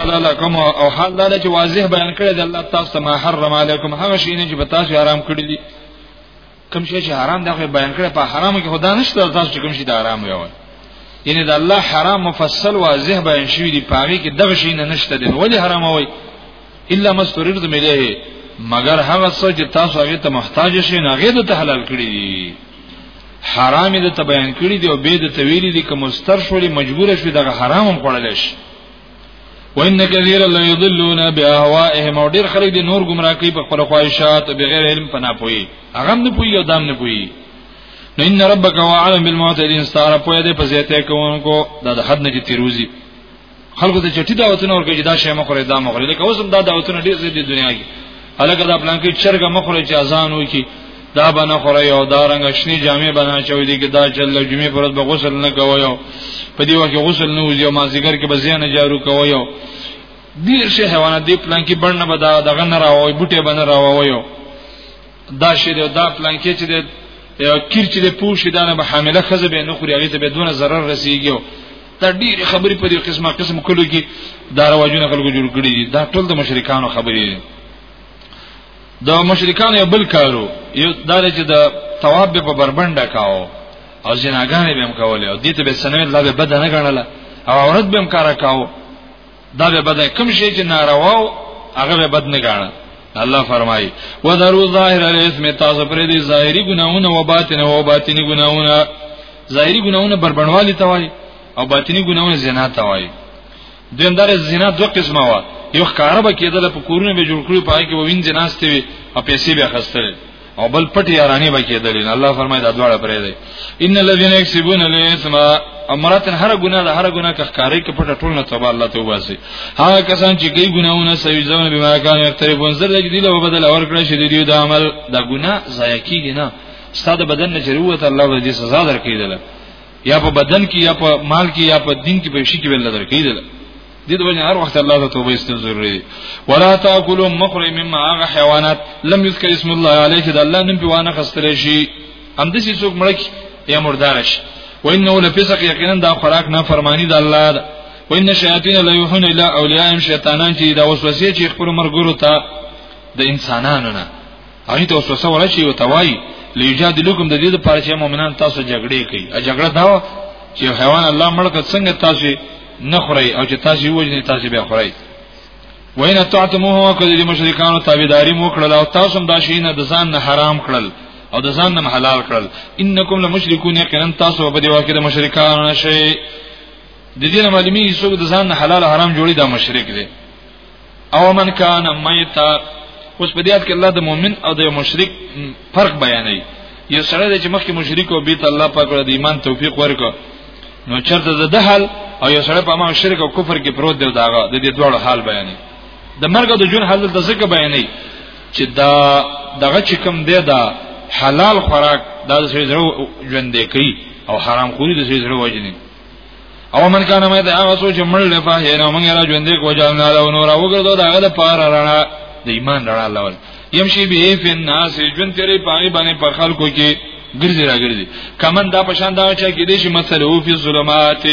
لکم او حال دا چې واضح بیان کړی دی الله تاسو ته ما حرم علیکم هغه شی نه چې په تاسو حرام کړی دي کوم شی چې حرام دا خو بیان کړی په حرامو کې خدا نشته تاسو چې کوم شی دا حرام وي یعنی دا الله حرام مفصل واضح بیان شوی دی پاره کې دغه شی نه نشته دی ولی حرام وي الا مستوررد مليه مگر هغه څه چې تاسو هغه ته محتاج شئ نه غیر ته حلال کړی دي حرام دې ته بیان کړی دی او به دې تویل دي کوم ستر شولې مجبور شوی دغه حرام هم پړل شي وان کثیر لا یضلون باهوائهم او ډیر خلک دې نور گمراه کوي په خپل خواهشات بغیر علم پنا پوي هغه نه پوي او دام نه پوي نو ان ربک وعلم بالمعتدین ستاره پوي دې په زیاته کوونکو دا د حد نه تیروزی خلکو ته چټي دعوتونه ورکړي چې دا شی مخره دا مخره لکه اوس هم دا دعوتونه ډېر زیات دي دنیا کې الګا دا پلان کې چرګ مخره چې اذان وکي دا بنه خوره یو دا رنګ شنی جامې بنا چوي دي کې دا چل جمعې پر ورځ به غسل نه کوي او په دې وخت غسل نه وځي او مازیګر کې بزیانه جارو کوي او ډیر شي حیوانات دې پلان کې بڼنه به دا دغه نه راوي بوټي بنه راوي دا شی دا پلان کې چې د کیر چې د پوښې دانه به حامله خزه به نه خوري هغه ته به دونه zarar رسیږي دا ډېری خبرې په دې قسمه قسم کلو کې دا رواجونه خلکو جوړ کړي دي دا ټول د مشرکانو خبرې دي د مشرکانو یو بل کارو یو دا چې د ثواب په بربنده کاو او جناګانې به هم کولې او دې ته به سنوي الله به بد نه غنله او عورت به هم کارا کاو دا به بده کوم شي چې ناروا او هغه به بد نه غاڼه الله فرمایي وذرو ظاهر الاسم تاسو پرې دي ظاهري ګناونه او باطن او باطني ګناونه ظاهري ګناونه بربنوالي توای او باطني ګناونه زنا توای دیندار زنا دوه قسمه وا یو ښکارا به کېدل په کورونه به جوړ کړی پای کې وین جناس ته وي او پیسې به خستل او بل پټ یارانی به کېدلې نه الله فرمایي دا دواړه پرې دی ان الذين يكسبون الاسم امراتن هر ګناه ده هر ګناه کخکاری کې پټه ټول نه توبه الله توبه واسي هغه کسان چې کوي ګناونه سوي ځونه به ما کان یقتربون زر دې دی له بدل اور کړی شي دی د عمل دا ګناه ضایع کیږي نه ستاسو بدن نه چروت الله به دې سزا درکې ده یا په بدن کې یا په مال کې یا په دین کې په شي کې ول درکې ده دې د وجه هر وخت الله ته توبه استل ضروري دي ولا تاكلوا مخرم مما هغه حیوانات لم یذکر اسم الله علیه چې د الله نوم په وانه خستل شي هم دې څوک مړک یا مردار شي وانه لفسق یقینا دا خوراک نه فرمانی د الله ده وان شیاطین لا یوحون الا اولیاءهم شیطانان چې دا وسوسه چې خپل مرګورو ته د انسانانو نه هغه ته وسوسه ورشي او توای لیجادلکم د دې لپاره چې مؤمنان تاسو جګړه کوي ا جګړه دا چې حیوان الله مړ کړ څنګه تاسو نخری او چې تاسو وجنی تاسو به خورئ وین تعتموه کله دې مشرکانو تابعداري مو کړل او تاسو هم دا شی نه د ځان نه حرام کړل او د ځان نه حلال کړل انکم لمشرکون یقینا تاسو په دې واقع د مشرکانو نشئ د دې معلومی څوک د ځان نه حلال حرام جوړي دا مشرک دی او من کان میتا اوس په دې آیت کې الله د مؤمن او د مشرک فرق بیانوي یو سره چې مخکې مشرک او بیت الله پاک له ایمان توفیق ورکړ نو چرته د دهل او یو سره په ما شرک او کفر کې پروت دی داغه د دې دوه حال بیانوي د مرګ د جون حالت د څه بیانوي چې دا دغه چې کوم دی دا حلال خوراک دا د سړي زړه ژوند دی کوي او حرام خوري د سړي زړه وژني او من کان مې دا هغه سوچ مړ لپاره یې نو موږ را ژوندې کو جان نه او نور وګرځو دا هغه د پار رانا د ایمان رانا الله ول یمشي به فی الناس جون تیرې پاغي باندې په خلکو کې ګرځي را ګرځي کمن دا پشان دا چا کې دې شي مسله او فی ظلمات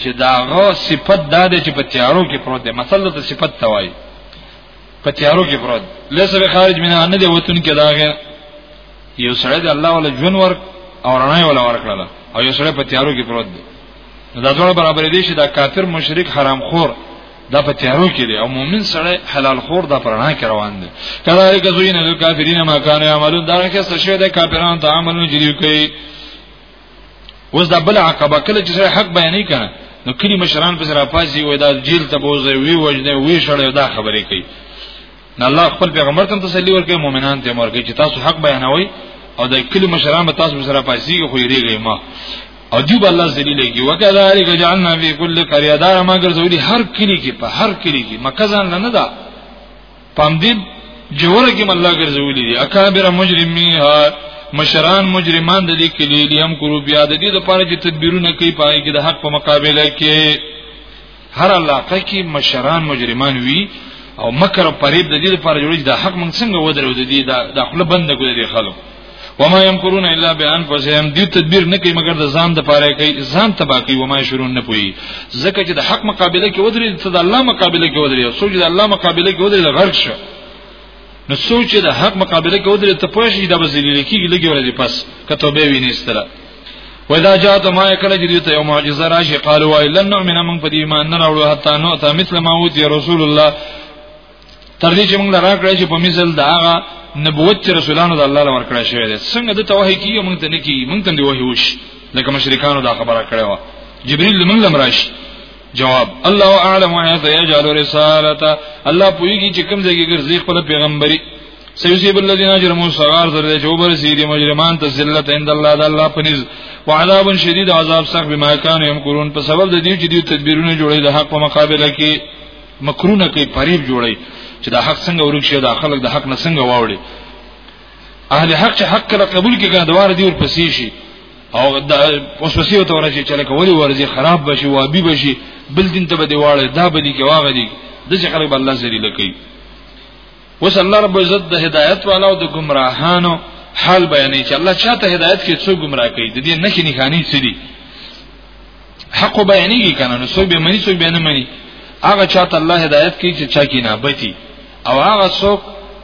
چې داغه صفت دا ده چې په تیارو کې پروت ده مسله ته صفت توای په تیارو کې پروت ليس به خارج منها نه دی وتون کې داغه یو سړی د الله ولا جون ورک او رڼا ولا ورکړه او یو سړی په تیارو کې پروت دی دا ډول برابر دي چې دا کافر مشرک حرام خور دا په تیارو کې دی او مؤمن سړی حلال خور دا پرانا کې روان دی کله چې زوینه د کافرینو ما کانو عملو دا کې څه شوی د کافرانو ته عملونه جریو کوي اوس دا بل عقبه کله چې سره حق بیانې کړه نو کلی مشران په سره پاسي وای دا جیل ته بوزي وی وجنه وی شړې دا خبرې کوي نه الله خپل پیغمبر ته تسلی ورکړي مؤمنان ته ورکړي چې تاسو حق بیانوي او د کلی مشران به تاسو سره پاسي خو یریږي ما او دی به الله ذلیل کی وکذالک جعلنا فی کل قريه دار ما ګرځولي هر کلی کې په هر کلی کې مکه ځان نه ده پام دې جوړه کې الله ګرځولې دي اکابر مجرميها مشران مجرمان د دې کلی دي هم کورو بیا د دې لپاره چې تدبیرونه کوي پای کې د حق په مقابله کې هر علاقه کې مشران مجرمان وي او مکر او فریب د دې لپاره جوړیږي د حق موږ څنګه ودرو د دې د خپل بند کو دي خلک وما يمكرون الا بانفسهم دې تدبیر نه کوي مګر د ځان د پاره کوي ځان تبا کوي وما شرون نه پوي ځکه چې د حق مقابله کې ودرې ته د الله مقابله کې ودرې او سوچ د الله مقابله کې ودرې غرق شه نو سوچ د حق مقابله کې ودرې ته پوه شي د بزلیل کېږي لګي ورې پس کته به ویني ستره واذا جاءت ما يكل جديت يوم معجزه راشي قالوا لن نؤمن من قد ایمان نه راوړو حتا نو ته مثل ما اوتی رسول الله تر دې چې موږ لرا کړی چې په مثال دا هغه نبوت چې رسولانو د الله لور کړی شوی دی څنګه د توحید کیږي موږ ته نه کیږي موږ ته دی وحی وش لکه مشرکانو دا خبره کړې و جبرئیل موږ لم راشي جواب الله اعلم حيث يجعل رسالته الله پویږي چې کوم ځای کې ګرځي خپل پیغمبري سيصيب الذين اجرموا صغار زر دې جوبر سيري مجرمان ته ذلت عند الله د الله پنيز وعذاب شديد عذاب سخت بما كانوا يمكرون په سبب د دې چې دوی تدبیرونه جوړي د حق په مقابله کې مکرونه کوي فریب جوړي چې دا حق څنګه ورک شي دا خلک د حق نه څنګه واوړي اهل حق چې حق کله قبول کې کنه دواره دی ورپسې شي او دا اوس وسې وته ورشي چې لکه ولي ورزي خراب بشي وابي بشي بل دین ته به دی واړي دا به دي کې واغ دي د څه خلک الله ذلیل کوي وس الله رب عزت د هدایت والا او د گمراهانو حال بیانې چې الله چاته هدایت کې څو گمراه کوي د دې نخې نښانې څه دي حق بیانېږي کنه نو څوک به مني څوک به نه مني هغه چاته الله هدایت کوي چې چا کې نه بتی او هغه څوک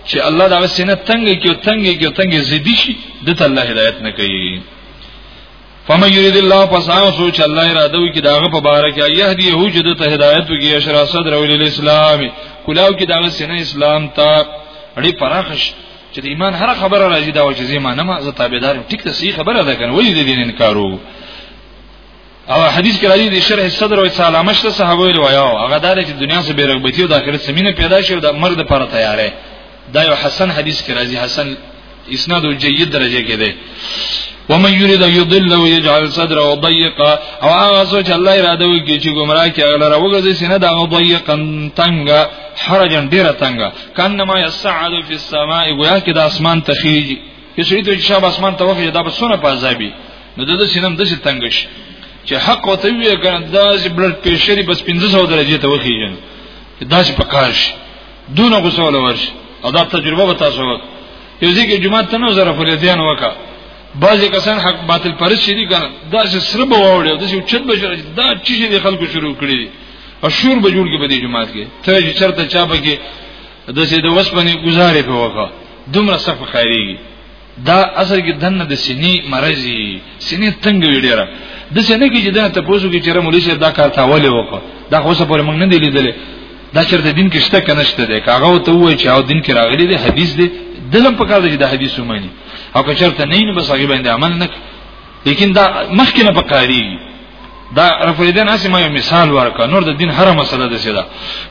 چې الله دا سینه تنګي کې تنګي کې تنګي زیدي شي د الله هدایت نه کوي فمن يريد الله فسعه سوچ الله اراده وکي داغه په بار کې يهدي هو جده ته هدايت وکي اشرا صدر ول الاسلام کلاو کې داغه سینه اسلام ته اړي پراخش چې د ایمان هر خبره راځي دا و چې زما نه ما زه تابعدار ټیک ته صحیح خبره ده کنه ولې د دین انکارو او حدیث کې راځي د شرح صدر او سلامه شته صحابه روایو هغه دار چې دنیا سره بیرغبتی او د آخرت سمینه پیدا شي او د مرد لپاره تیارې دا یو حسن حدیث کې راځي حسن اسناد جيد درجه کې ده ومن يريد يضل ويجعل صدره ضيقا او هغه سوچ الله اراده وکړي چې گمراه کې هغه راوګرځي سینه دا ضيقا تنګ حرجن ډیره تنګ کنه ما يسعد في السماء گویا کې د اسمان تخیږي چې سړي ته شاب اسمان ته وخی دا به سونه پازابي نو د سینم د څه تنگ شي چې حق وته وی کنه دا چې بلډ پريشر بس 1500 درجه ته وخیږي دا چې پکار شي دونه غوسه لورش او دا تجربه به تاسو وکړئ یو ځکه جمعه ته نو زره فریدیان وکړه بعضی کسان حق باطل پرست شي کنه دا چې سره به وړي دا چې چت بشر دا چې دي خلکو شروع کړی او شور به جوړ کې په دې جماعت کې ته چې چرته چا پکې د سې د وسپنې گزارې په وکړه دومره سخت خایريږي دا اصل کې دنه د سینې مرضی سینې تنګ وی ډیره د سینې کې چې دنه تاسو کې چیرې مولوی شه دا کار تاوله وکړه دا خو څه پورې موږ نه دی لیدلې دا چیرته دین کې شته کنه شته ده کاغه ته وای چې او دین کې راغلي دی حدیث دی دلم په کار دی د حدیث ومني او که چیرته نه نو بس هغه باندې عمل نه لیکن دا مخکې نه پکاري دا رفیدن اسی ما یو مثال ورکا نور د دین هر مسله ده سیدا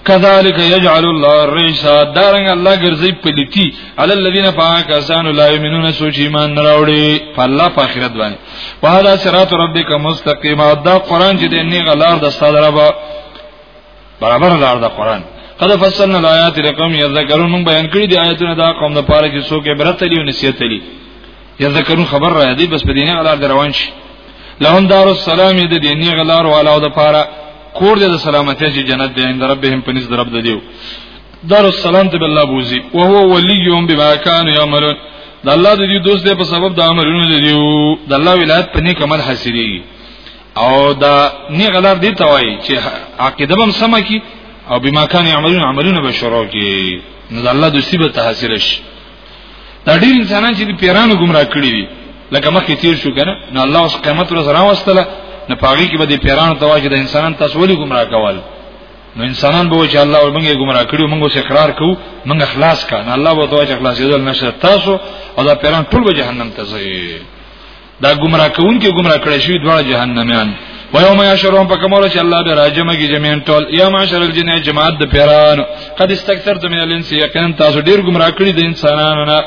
کذالک یجعل الله الرجس دارنګ الله ګرځي پلیتی علی الذین فاکسان لا یمنون سوچ ایمان نه راوړي فالله په اخرت باندې وهذا صراط ربک مستقیم دا قران چې د نه غلار د استاد رب برابر لار د قران قد فصلنا الایات لقوم یذکرون بیان کړی دی آیتونه دا قوم د پاره چې څوک عبرت لري او نصیحت لري یذکرون خبر را دی بس په دینه غلار دروان شي لهم دار السلام د دینه غلار والا او د پاره کور د سلامتی چې جنت دی عند ربهم پنځ درب د دیو دار السلام ته بالله بوزي او هو وليهم بما كانوا يعملون د الله د دې دوست دی په سبب د عملونو د دیو د الله ولایت په نیک عمل حاصلېږي او دا نه غلار دی توای چې عقیده بم سم کی او بما كان يعملون عملونه به شروع کی نو د الله دوستی به تحصیل شي دا ډیر انسانان چې پیرانو گمراه کړی دي لکه مخکې تیر شو کنه نو الله اوس قیامت ورځ راوستله نه پاږي کې به د پیرانو تواجه د انسانان تاسو ولي گمراه کول نو انسانان به چې الله ورمنګه گمراه کړو موږ اوس اقرار کوو موږ اخلاص کړه الله به تواجه اخلاص یې نشه تاسو او دا پیران ټول به جهنم ته ځي دا گمراه کون کې گمراه کړی شوی دواړه جهنميان و یوم یشرون په کومه چې الله به راجمه کی جميع ټول یا معاشر الجن جماعت د پیران قد استكثرت من الانس یقینا تاسو ډیر گمراه کړی د انسانانو نه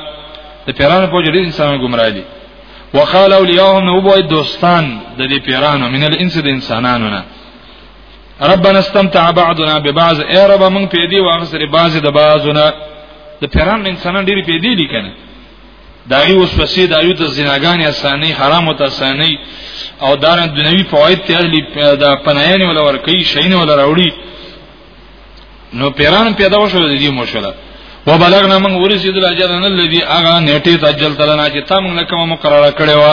د پیرانو په جدي انسانانو گمراه دي وقال اولیاءهم نو بوې دوستان د دې پیرانو من الانس د انسانانو نه ربنا استمتع بعضنا ببعض اے رب من پیدي واغسر بعض د بعضنا د پیران انسانان ډیر پیدي دي کنه دایي وسوسه دایو د زناګان اساني حرام او تاساني او دار دنیوي فواید ته اهلي د پنایانه ولا ور کوي شین ولا راوړي نو پیران پیدا وشو د دې مشله وبلغنا من ورسید الاجلن الذي اغا نیټه تجل تلنا چې تا موږ لکه مقرره کړې و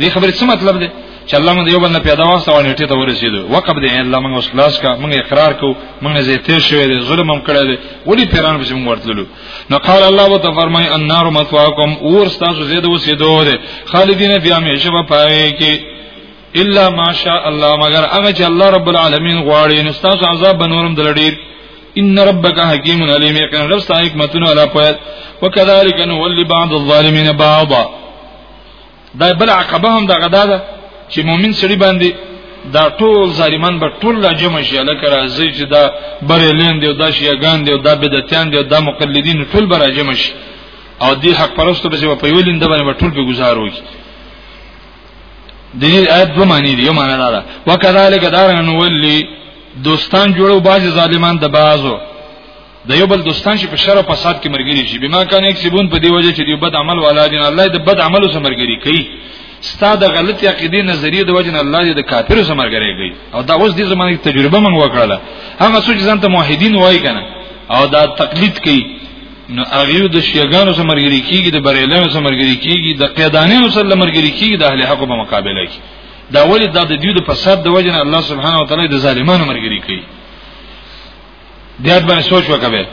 دې خبرې څه مطلب دی چې الله موږ یو بل نه پیدا واسه او نیټه ته ورسید وقب دې الله موږ اوس خلاص کا موږ اقرار کو موږ زه تیر شوې ظلم هم کړی دی ولې پیران به موږ ورتللو نو قال الله وت فرمای النار مثواکم اور تاسو زید وسیدو ده خالدین بیا همیشه په پای کې الا ماشاء الله مگر هغه چې الله رب العالمین غواړي نو تاسو عذاب بنورم دلډیر ان ربک حکیم علیم یقین رب ستا حکمتونه علا پوهه وکذالک نولی بعض الظالمین بعضا دا بل عقبه هم دغه دا ده چې مؤمن سړي باندې دا ټول ظالمان به ټول لا جمع شي لکه راځي چې دا بریلین دی او دا شیعاګان دی او دا بدعتیان دی او دا مقلدین ټول به را جمع شي او دی حق پرستو به په ویلین د باندې ټول به گزارو کی د دې آیت دوه معنی دی یو معنی دا ده وکذالک دارن ولی دوستان جوړو باز ظالمان د بازو د یو بل دوستان چې په شر او فساد کې مرګري شي بما کان یکسبون په دی وجه چې دی بد عمل والا دي الله د بد عملو سره مرګري کوي ستا د غلط عقیده نظریه د وجه الله دې د کافرو سره مرګري کوي او دا اوس دې زمانه تجربه موږ وکړه هغه څوک ځان ته موحدین وای کنه او دا تقلید کوي نو هغه د شیګانو سره مرګري کیږي د بریلانو سره مرګري کیږي د قیدانانو سره مرګري کیږي د اهل حق په مقابله کې دا ولې دا د دیو د فساد د وجه الله سبحانه و تعالی د ظالمانو مرګري کوي بیا باندې سوچ وکوي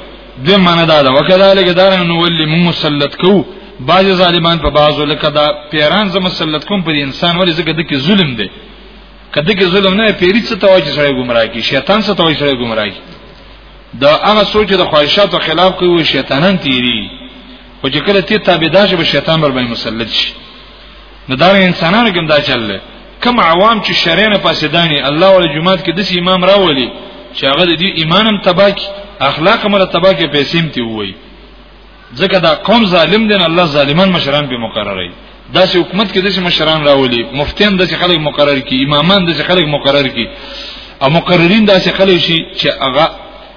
د معنا دا ده وکذالک دارن نو ولي موږ مسلط کو بعض ظالمان په بعضو لکه دا پیران زم مسلط کوم په انسان ولې زګه د کې ظلم دی کده کې ظلم نه پیری څه توجه سره گمراه کی شیطان څه توجه سره گمراه کی دا هغه سوچ د خواهشاتو خلاف کوي شیطانان تیری او چې کله تی تابعدار شي به شیطان بر باندې مسلط شي نو دا انسانانو کوم دا چل دی کم عوام چې شرع نه پاسداني الله ول جمعات کې د امام راولي چې هغه د ایمانم تبا کی اخلاق مل تبا کی پیسې متي وای ځکه دا قوم ظالم دین الله ظالمان مشران به مقررای دا چې حکومت کې د مشران راولي مفتیان د خلک مقرر کی امامان د خلک مقرر کی او مقررین دا چې خلک شي چې هغه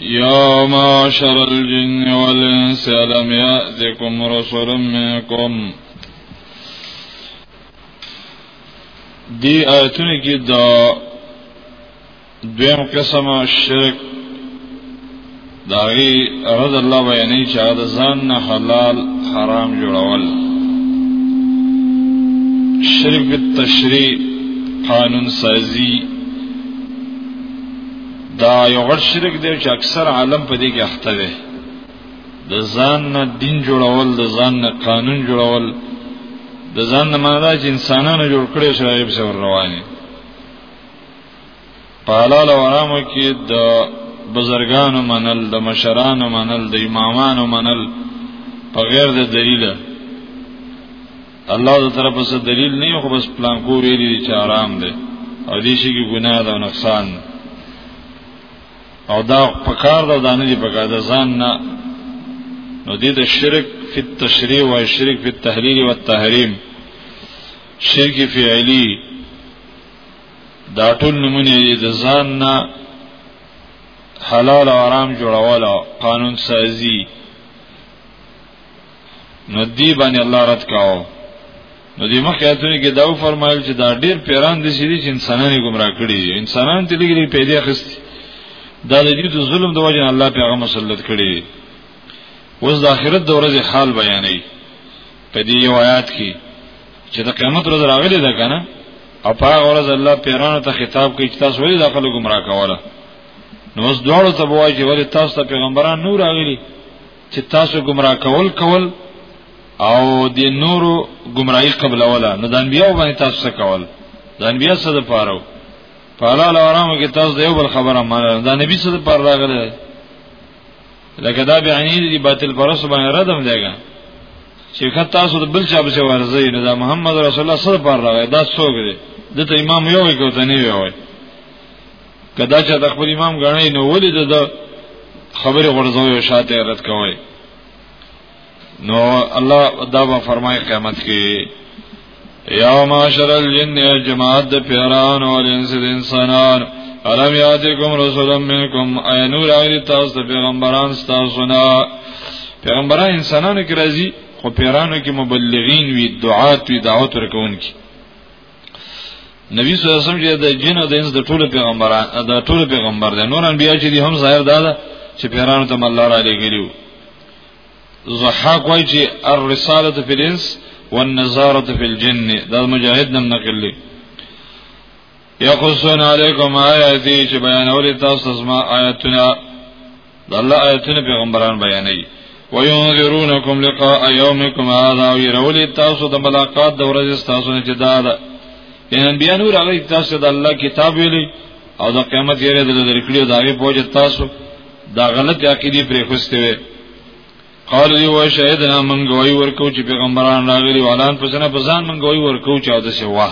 يا معشر الجن والإنس ألم يأتكم رسل منكم دی آیتونه کې دا دویم قسم شرک داغي رضی الله بیانې چې دا ځان نه حلال حرام جوړول شرک بالتشریع قانون سازی دا یو غټ شرک دی چې اکثر عالم په دې کې اخته دی د ځان نه دین جوړول د ځان نه قانون جوړول د ځان نه ماده چې انسانانو جوړ کړی شي غیب سره رواني په حلال او حرامو کې د بزرګانو منل د مشرانو منل د امامانو منل په غیر د دلیله الله د طرف څخه دلیل نه خو بس پلان کو ویلي چې آرام دی او دې شي کې ګناه ده او نقصان ده او دا پکار دا دانه دی پکار دا ځان نه نو دې د شرک فی التشریع و شرک فی التحلیل و التحریم شرک فعلی دا ټول نمونه دي د ځان نه حلال او حرام جوړول قانون سازي نو دی باندې الله رد کاو نو دې مخکې آیتونه کې دا فرمایل چې دا ډېر پیران دي چې انسانان ګمرا کړي دي انسانان ته لګري پیدا خستي دا د دې ظلم د وجه الله په هغه مسلط کړي اوس د آخرت د ورځې حال بیانې په دې یو آیات کې چې د قیامت ورځ راغلې ده کنه او په هغه ورځ الله پیرانو ته خطاب کوي چې تاسو ولې داخله ګمرا کوله نو اوس دواړو ته وایي چې ولې تاسو ته پیغمبران نور راغلي چې تاسو گمراه کول کول او د نورو گمراهی قبل اوله نو د انبیو باندې تاسو څه کول د انبیو سره پاره په حلال او حرام کې تاسو د یو بل خبره مانه د نبی سره پاره راغله لکه دا بیانی دی باطل پرس باندې ردم دیګا چې کله تاسو د بل چا په ورځي نو دا محمد رسول الله سره پاره راغله دا څوګره دته امام یو کوته نه وی وای کدا چې د خپل امام غنی نو ولې د خبره غرزوي او شاته رد کوي نو الله دا به فرمای قیامت کې یا معاشر الجن جماعت د پیران او الانس د انسانان علم یاتکم رسول منکم ای نور اغلی تاسو پیغمبران تاسو نه پیغمبران انسانانو کې راځي خو پیرانو کې مبلغین وی دعات وی دعوت ورکون کی نبی صلی الله علیه وسلم چې د جن او د انس د ټول پیغمبران د ټول پیغمبر دي نور انبیا چې دي هم ظاهر ده چې پیرانو ته الله را لګیلو زحاق وای چې الرساله فی الانس والنظاره فی الجن دا مجاهد نم نقل لي یقصون علیکم آیاتی چې بیانول تاسو زما آیاتونه د الله آیتونه پیغمبران بیانوي وينذرونکم لقاء يومکم هذا ويرولي تاسو د ملاقات د ورځې تاسو نه چې دا ده ان بیا نور هغه تاسو د الله کتاب ویلي او د قیامت یې د درکړي دا وی پوجا تاسو دا غلط عقیده پرې خوسته وي قال دی و شهیدنا من گوی ورکو چې پیغمبران راغلي ولان پسنه پسان من گوی ورکو چې او د سوا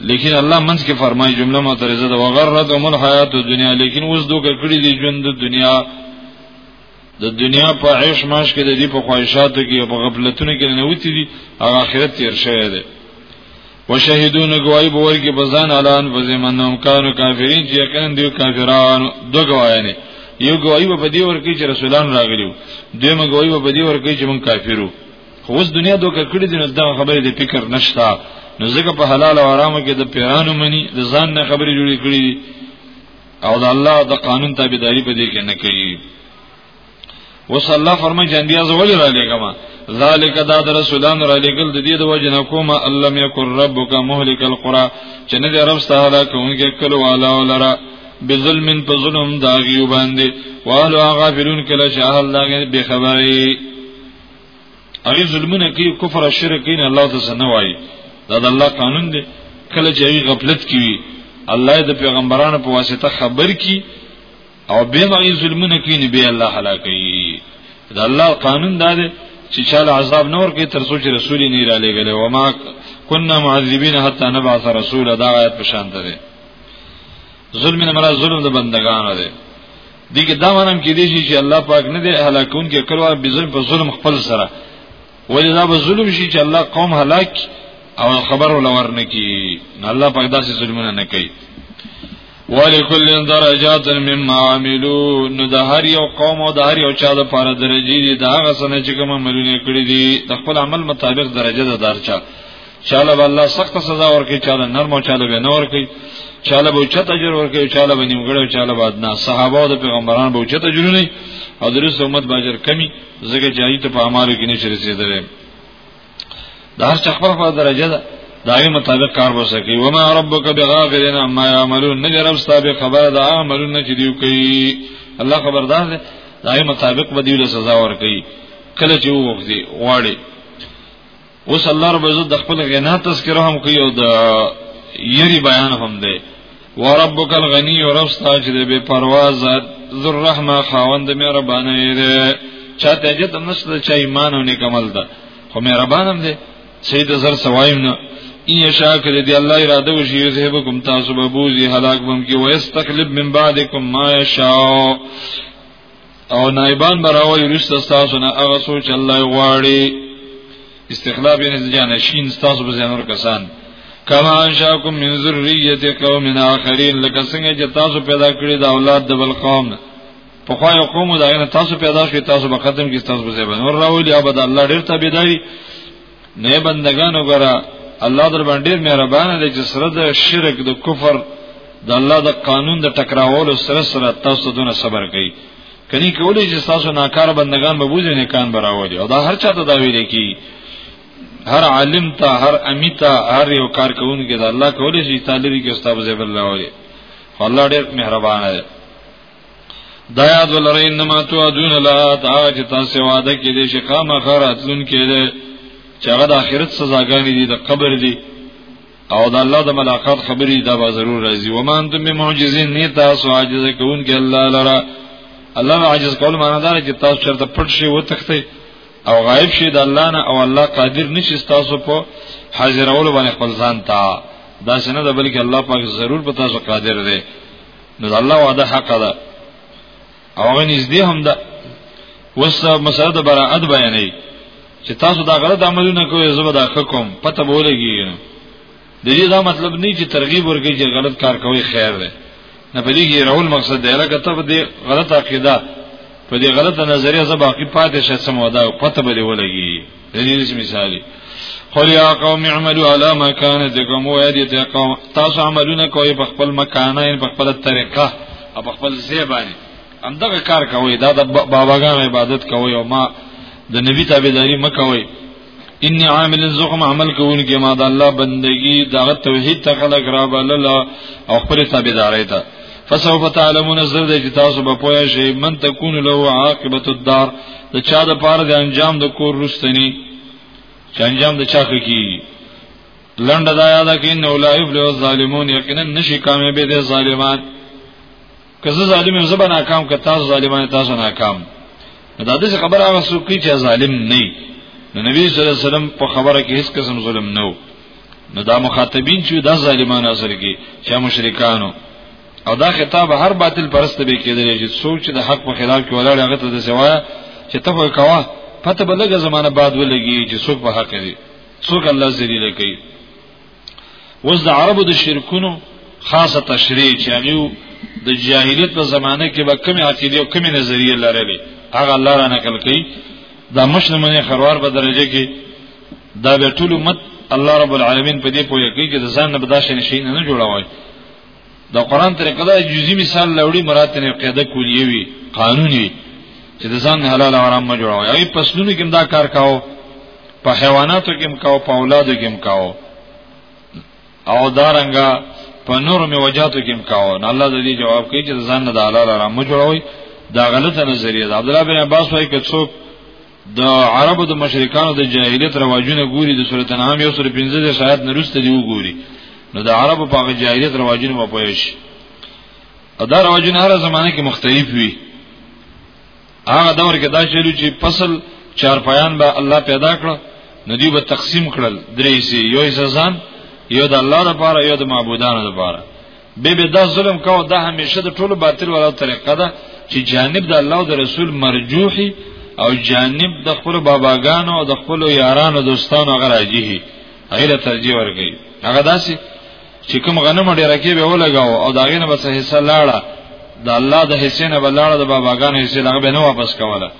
لیکن الله منځ کې فرمایي جمله معترضه ده وغرت هم الحیات الدنیا لیکن اوس دوکه کړی دی ژوند د دنیا د دنیا په عیش ماش کې د دې په خواهشاتو کې په غفلتونو کې نه وتی دي هغه آخرت تیر شوی دی وشهدون گواہی باور کې بزان الان فزمنهم کانوا کافرین چې یقینا دی کافران دو گواهی نه یو گواہی په دې ورکی چې رسولان راغلیو دویمه گواہی په دې ورکی چې مون کافرو خو اوس دنیا دوکه کړی دی نو دا خبره د فکر نشتا نو ځکه په حلال او حرام کې د پیرانو منی د ځان نه خبرې جوړې کړې او د الله د قانون تابعداري په دې کې نه کوي وصلی الله فرمای چې انبیا زول را لګما ذالک دا در رسولان را لګل د دې د وجه نه کومه الله مې کور ربک مهلک القرى چې نه دې رب تعالی کوونکې کلو والا ولرا بظلم په ظلم داغي باندې والو غافلون کله چې اهل داغي به خبري هغه ظلمونه کوي کفر او شرک کوي الله ته څه نه وایي دا د الله قانون دی کله چې هغه غفلت کوي الله د پیغمبرانو په واسطه خبر کی او به هغه ظلمونه کوي نه به الله هلاکوي دا الله قانون دا دی چې چاله عذاب نور کوي تر څو چې رسول یې نه را لېږل او ما كنا معذبين حتى نبعث رسولا دا آیت په شان ده ظلم نه مراد ظلم د بندگانو ده دغه دا منم کې دي چې الله پاک نه دی هلاکون کې کړو به ظلم په ظلم خپل سره ولې دا به ظلم شي چې الله قوم هلاک او خبر ولور نه کی الله پاک داسې ظلمونه نه کوي ولکل درجات مما عملو نو د هر یو قوم او د هر یو چا د پاره درجه دي دا غسنه چې کوم عملونه کړی دي د خپل عمل مطابق درجه ده درچا چاله به الله سخت سزا ورکړي چاله نرم او چاله به نور کوي چاله به چت اجر ورکړي چاله به نیمګړی چاله به نه صحابه او پیغمبران به چت اجر نه او درس امت به اجر کمی زګه جایی ته په اعمالو کې نه رسیدل دا هر څه خپل خپل درجه ده داغه مطابق کار وسکي و ما ربک بغافلین عما یعملون نه رب ستابه خبر دا عملونه چې دیو کوي الله خبردار دی داغه مطابق به دیو سزا ورکړي کله چې وغوښتي غواړي اوس الله رب عزت د خپل غنا تذکره هم کوي او د یری بیان هم دی وربک الغنی رب ستا چې د بے پروا ذات ذر رحمه خاوند مهربانه دی چاته جت نشته چې ایمان او نیک عمل ده خو مهربان هم دی سید زر سوایم نه ان شاء کړه دی الله اراده وشي یذهبکم تاسو به بوزي هلاک بم کی ويستخلف من بعدکم ما یشاء او نائبان براوي رستا تاسو نه هغه سوچ الله غواړي استخلاف یې نه ځان شین تاسو به ځانور کسان کما انشاکم من ذریه قوم اخرین لکه څنګه چې تاسو پیدا کړی د اولاد د بل قوم په خو یو قوم دا نه تاسو پیدا شوی تاسو به ختم کی تاسو به زبن ور راولي ابد الله ډیر تابعداري نه بندگان وګرا الله در باندې ډیر مهربان دی چې سره د شرک د کفر د الله د قانون د ټکراولو سره سره تاسو دونه صبر کوي کني کولی چې تاسو ناکار بندگان به بوزي نه کان براوړي او دا هر چاته دا ویل کی هر عالم ته هر امیتا هر یو کار کوونکی دا الله کولی چې تعالی دې کې استاد زیب الله وي الله ډیر مهربان دی دا یاد ولرئ انما توعدون لا تا چې تاسو وعده کې دي چې قامه خراتلون کې دي چې هغه د آخرت سزاګانې دي د قبر دي او د الله د ملاقات خبرې دا به ضرور راځي و مان تم معجزین نه تاسو عاجز کوون کې الله لرا الله عاجز کول معنا دا چې تاسو چرته پټ شي و تخته او غایب شي د الله نه او الله قادر نشي تاسو په حاضرولو باندې خپل ځان ته دا څنګه ده بلکې الله پاک ضرور په تاسو قادر دی نو د الله وعده حق ده او هغه نږدې هم ده وس مسله د براءت بیانې چې تاسو دا غلط عملونه کوئ زه به دا کوم پته به ولګي د دې دا مطلب نه چې ترغیب ورکړي چې غلط کار کوي خیر ده نه په دې کې راول مقصد دی لکه ته په دې غلط عقیده په دې غلط نظریه زه باقی پاتې شې سمودا پته به ولګي دلیل چې مثال قل یا قوم اعملوا علی مکانتکم و یدی قوم تاسو عملونه کوی په خپل مکانین په خپل طریقه او په خپل ځای باندې همدغه کار کوی دا د باباګانو عبادت کوی او ما د نبی تابعداري مکوي ان عامل زخم عمل کوونکی ما د الله بندگی دغه توحید ته خلق را بلل او خپل تابعداري ته فسوف تعلمون زر د جتاسو په پوهه شي من تكون له عاقبت الدار د چا د پاره د انجام د کور رستنی چې انجام د چا کی لنډه دا یاد کین نو لا یفلو الظالمون یقینا نشي کامیاب دي ظالمات که زه ظالم یم زبر ناکام که تاسو ظالمان تاسو ناکام دا د خبره هغه څوک چې ظالم نه نو نبی صلی الله علیه وسلم په خبره کې هیڅ قسم ظلم نه نو دا مخاطبین چې د ظالمانو اثر کې چې مشرکانو او دا خطاب هر باطل پرسته به کېدلی چې څوک چې د حق په خلاف کې ولاړ هغه ته د سوا چې ته په کوا پته بلګه زمانہ بعد ولګي چې څوک په حق دی څوک الله ذلیل کوي وز د عربو د شرکونو خاصه تشریح چې هغه د جاهلیت په زمانه کې به کمی عقیده او کمی نظریه لرلې هغه الله را نقل کوي دا مشنمنه خروار په درجه کې دا به ټول امت الله رب العالمین په دې پوهه کې چې د ځان نه بداشه نشي نه جوړوي دا قران طریقه دا جزئی مثال لوړی مراد نه قاعده کولی وي قانوني چې د ځان نه حلال او حرام ما جوړوي ای پسلونو کې دا کار کاو په حیواناتو کې کاو په اولادو کې کاو او دارنګه په نور می وجاتو کې کاو نه الله دې جواب کوي چې ځان نه د حلال حرام ما جوړوي دا غلطه نظریه ده عبد الله بن عباس وايي که څوک د عربو د مشرکانو د جاهلیت رواجونه ګوري د سورته انعام یو سره 15 شاید نرسته دی وګوري نو د عربو په جاهلیت رواجونه په پوهه شي دا رواجونه هر زمانه کې مختلف وي هغه دور کې دا چلو چې فصل چار پایان به الله پیدا کړ نو دی به تقسیم کړل درې سي یو ځان یو د الله لپاره یو د معبودانو لپاره به به دا ظلم کاو دا همیشه د ټولو باطل ولا طریقه ده چې جانب د الله او د رسول مرجوحي او جانب د خپل باباګانو او د خپل یارانو دوستانو هغه راځي هغه ترجیح ورګي هغه داسي چې کوم غنم ډیره کې به ولګاو او دا غینه بس حصہ لاړه د الله د حصے نه بلاړه د باباګانو حصے هغه به نه واپس کوله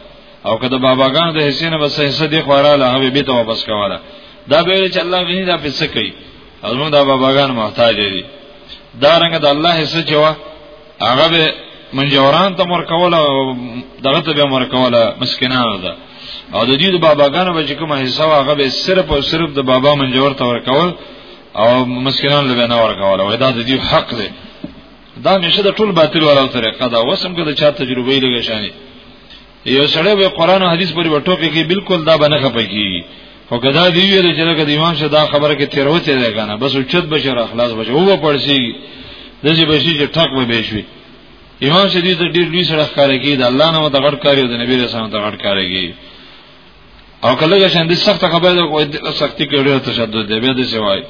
او که د باباګانو د حصے نه بس حصہ دی خوراله هغه به ته واپس کوله دا به چې الله غني دا پیسې کوي زموږ د باباګان محتاج دي دا رنګ د الله حصہ چې وا هغه به منجوران ته مر کوله دغه ته به مر کوله مسکینانو ده او د دې د باباګانو به چې کومه حصہ هغه به صرف او صرف د بابا منجور ته ور کول او مسکینانو له نه ور کوله وای دا د دې حق دی دا مشه د ټول باطل ولاو طریقه دا وسم که د چا تجربه لګی شانی یو سړی به قران او حدیث پورې وټوکې کې بالکل دا بنه خپکی خو کدا دی ویل چې لکه د امام شه دا خبره کې تیروته ده کنه بس اوچت بشر اخلاص بشه هو پړسی د دې بشي چې ټاک به بشوي امام شه دې ته ډیر لوی سره ښکار کیږي د الله نه ته غړ کاری او د نبی رسول ته غړ کاری کیږي او کله چې اندې سخت خبره ده کوی د سختي کې ډیر تشدد دی به دې سوای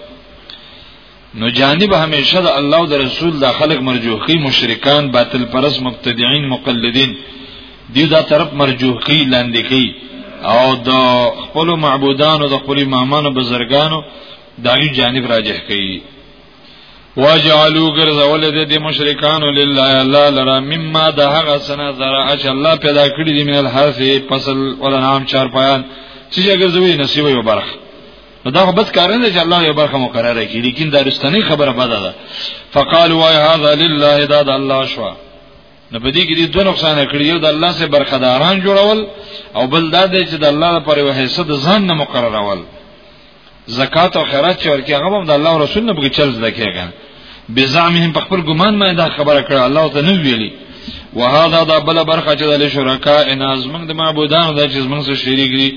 نو جانب همیشه د الله او د رسول د خلق مرجوخي مشرکان باطل پرس مبتدعين مقلدين دی دا طرف مرجوخي لاندې کوي او د خپل معبودانو د خپل امامانو بزرګانو دایو جانب راجح کوي واجعلوا غرزول د مشرکان لله الله لرا مما د هغه سنه زرا اش الله پیدا کړی دی من الحرث فصل ولنام چار پایان چې غرزوي نصیب یو برخه نو دا بس کار نه چې الله یو برخه مقرره کړي لیکن دا رښتنی خبره بده ده فقالوا وای هذا لله دا د الله شوا نو په دې کې دې دوه نقصان کړی یو د الله سره برخداران جوړول او بل دا دی چې د الله لپاره یو حیثیت ځان نه مقررول زکات او خیرات چې ورکه هغه هم د الله او رسول نه بګی چل زکهګان بزعمهم په خپل ګمان باندې دا خبره کړه الله ته نه ویلي وهذا دا بل برخه چې د شرکا ان ازمن د معبودان د چې زمنګ سره شریک دي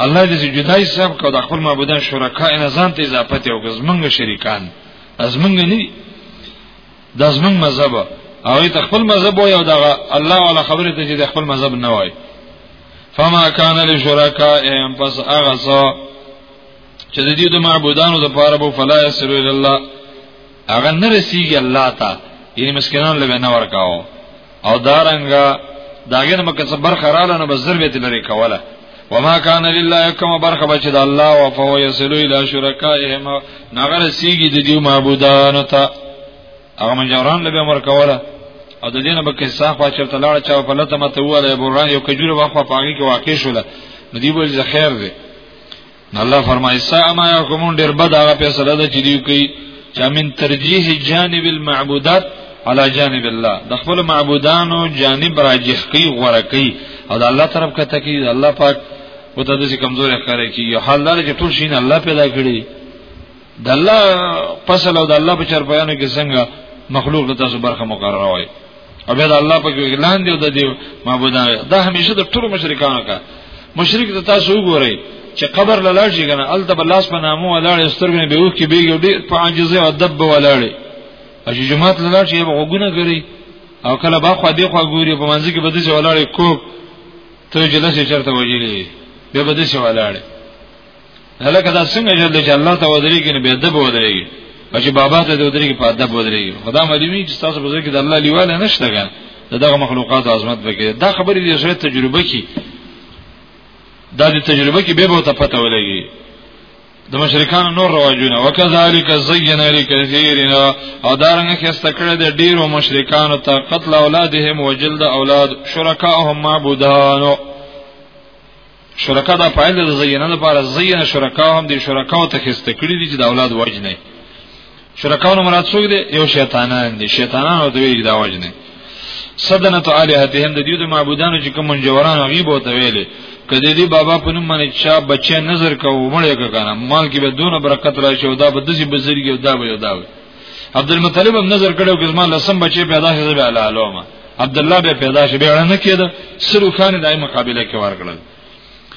الله دې جدای صاحب کو د خپل معبودان شرکا نه ځان ته اضافه ته وګز منګه شریکان از منګه نه د از منګ مذهب او ته خپل مذهب وای او د الله ولا خبره ته چې خپل مذهب نه وای فما کان لشرکا ام پس هغه څو چې د دې د معبودانو د پاره بو فلا یسر الا الله هغه نه رسیږي الله ته یعنی مسکینان لوي نه ورکاو او دارنګه داګه نو که څه برخه رااله نو بزر به لري کوله وما كان لله كما برخه بچ د الله او فهو يصل الى شركائهم نغر سیږي د دیو معبودانو ته هغه مجران له امر کوله او د دینه به قصه خو چې تلاړه چا په لته مته واله بران یو کجوره واخو پاګي کې واقع شوله ندی بل خیر دی الله فرمایي ساما يحكمون ډېر بد هغه فیصله ده چې دی کوي چې من ترجیح جانب المعبودات على جانب الله د خپل معبودانو جانب راجح کوي غوړه کوي او د الله طرف کته کوي د الله پاک او ته د کمزوري ښکاري کوي یو حال دار چې ټول شین الله پیدا کړی د الله فصل او د الله په چر بیانو کې څنګه مخلوق له تاسو برخه مقرره وای او بیا د الله په اعلان دی او د دې معبودان دا همیشه د ټولو مشرکانو کا مشرک ته تاسو وګورئ چې قبر لاله شي کنه ال ته بلاس په نامو ولاړ سترګې به وکي بیګ ډیر په عاجزه او ادب ولاړ او چې جماعت لاله شي به غوګونه کوي او کله با خو دې خو ګوري په منځ کې بده شي ولاړ کوک ته جلسه چرته وجلی به بده شي ولاړ هلکه دا څنګه چې د الله ته ودرې کې به ادب ودرېږي او چې بابا ته ودرې کې په ادب ودرېږي خدا مدینه چې تاسو په ځای کې د الله لیواله نشته ګان دغه مخلوقات عظمت وکړي دا خبرې دې شوی تجربه کې دا د تجربه کې به به ته پته ولګي د مشرکان نور رواجونه وکذالک زین لکثیرنا او دارنګ خسته کړه د ډیرو مشرکان ته قتل اولادهم وجلد اولاد شرکاهم معبودانو شرکا دا فاعل د زینه لپاره زینه شرکا هم دي شرکا او تخست کړی دي چې د اولاد وجنه شرکا نو مراد څوک دي یو شیطانان دي شیطانان او دوی دا وجنه صدنه تعالی هتهم د دې د معبودانو چې کوم جوړان غیب او تویلې کله دې بابا په نوم باندې چا بچی نظر کوو مړ یې کنه مال کې به دونه برکت راشي او دا به دسی بزرګي او دا به دا به عبد المطلب هم نظر کړو چې زما لسم بچي پیدا شي به علالوما عبد الله به پیدا شي به نه کېده سلو خان دای مقابله کې ورکړل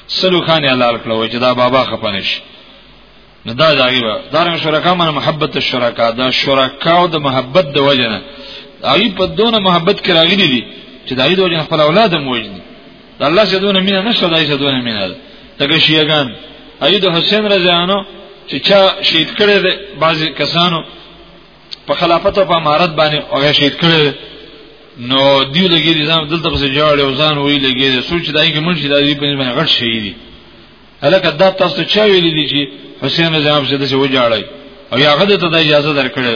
سلو خان علال کړو چې دا بابا خپنه شي نو دا ځای به دارنګ شرکا من محبت الشرکا دا شرکا او د محبت د وجنه ای په دونه محبت کې راغلي دي چې دای د وجنه خپل اولاد هم وجني الله چې دونه مینه نشته دای چې دونه مینه ده دغه شیعاګان ایو د حسین رضی الله عنه چې چا شهید کړي دي بعضی کسانو په خلافت او په امارت باندې هغه شهید کړي نو دی لګی دي ځان دلته پسې جوړ او ځان وی لګی دي سوچ دای کې مرشي دای په باندې غټ شهید دي هلکه دا تاسو چا ویل دي چې حسین رضی الله عنه څه وجاړی او یا غد ته د اجازه درکړه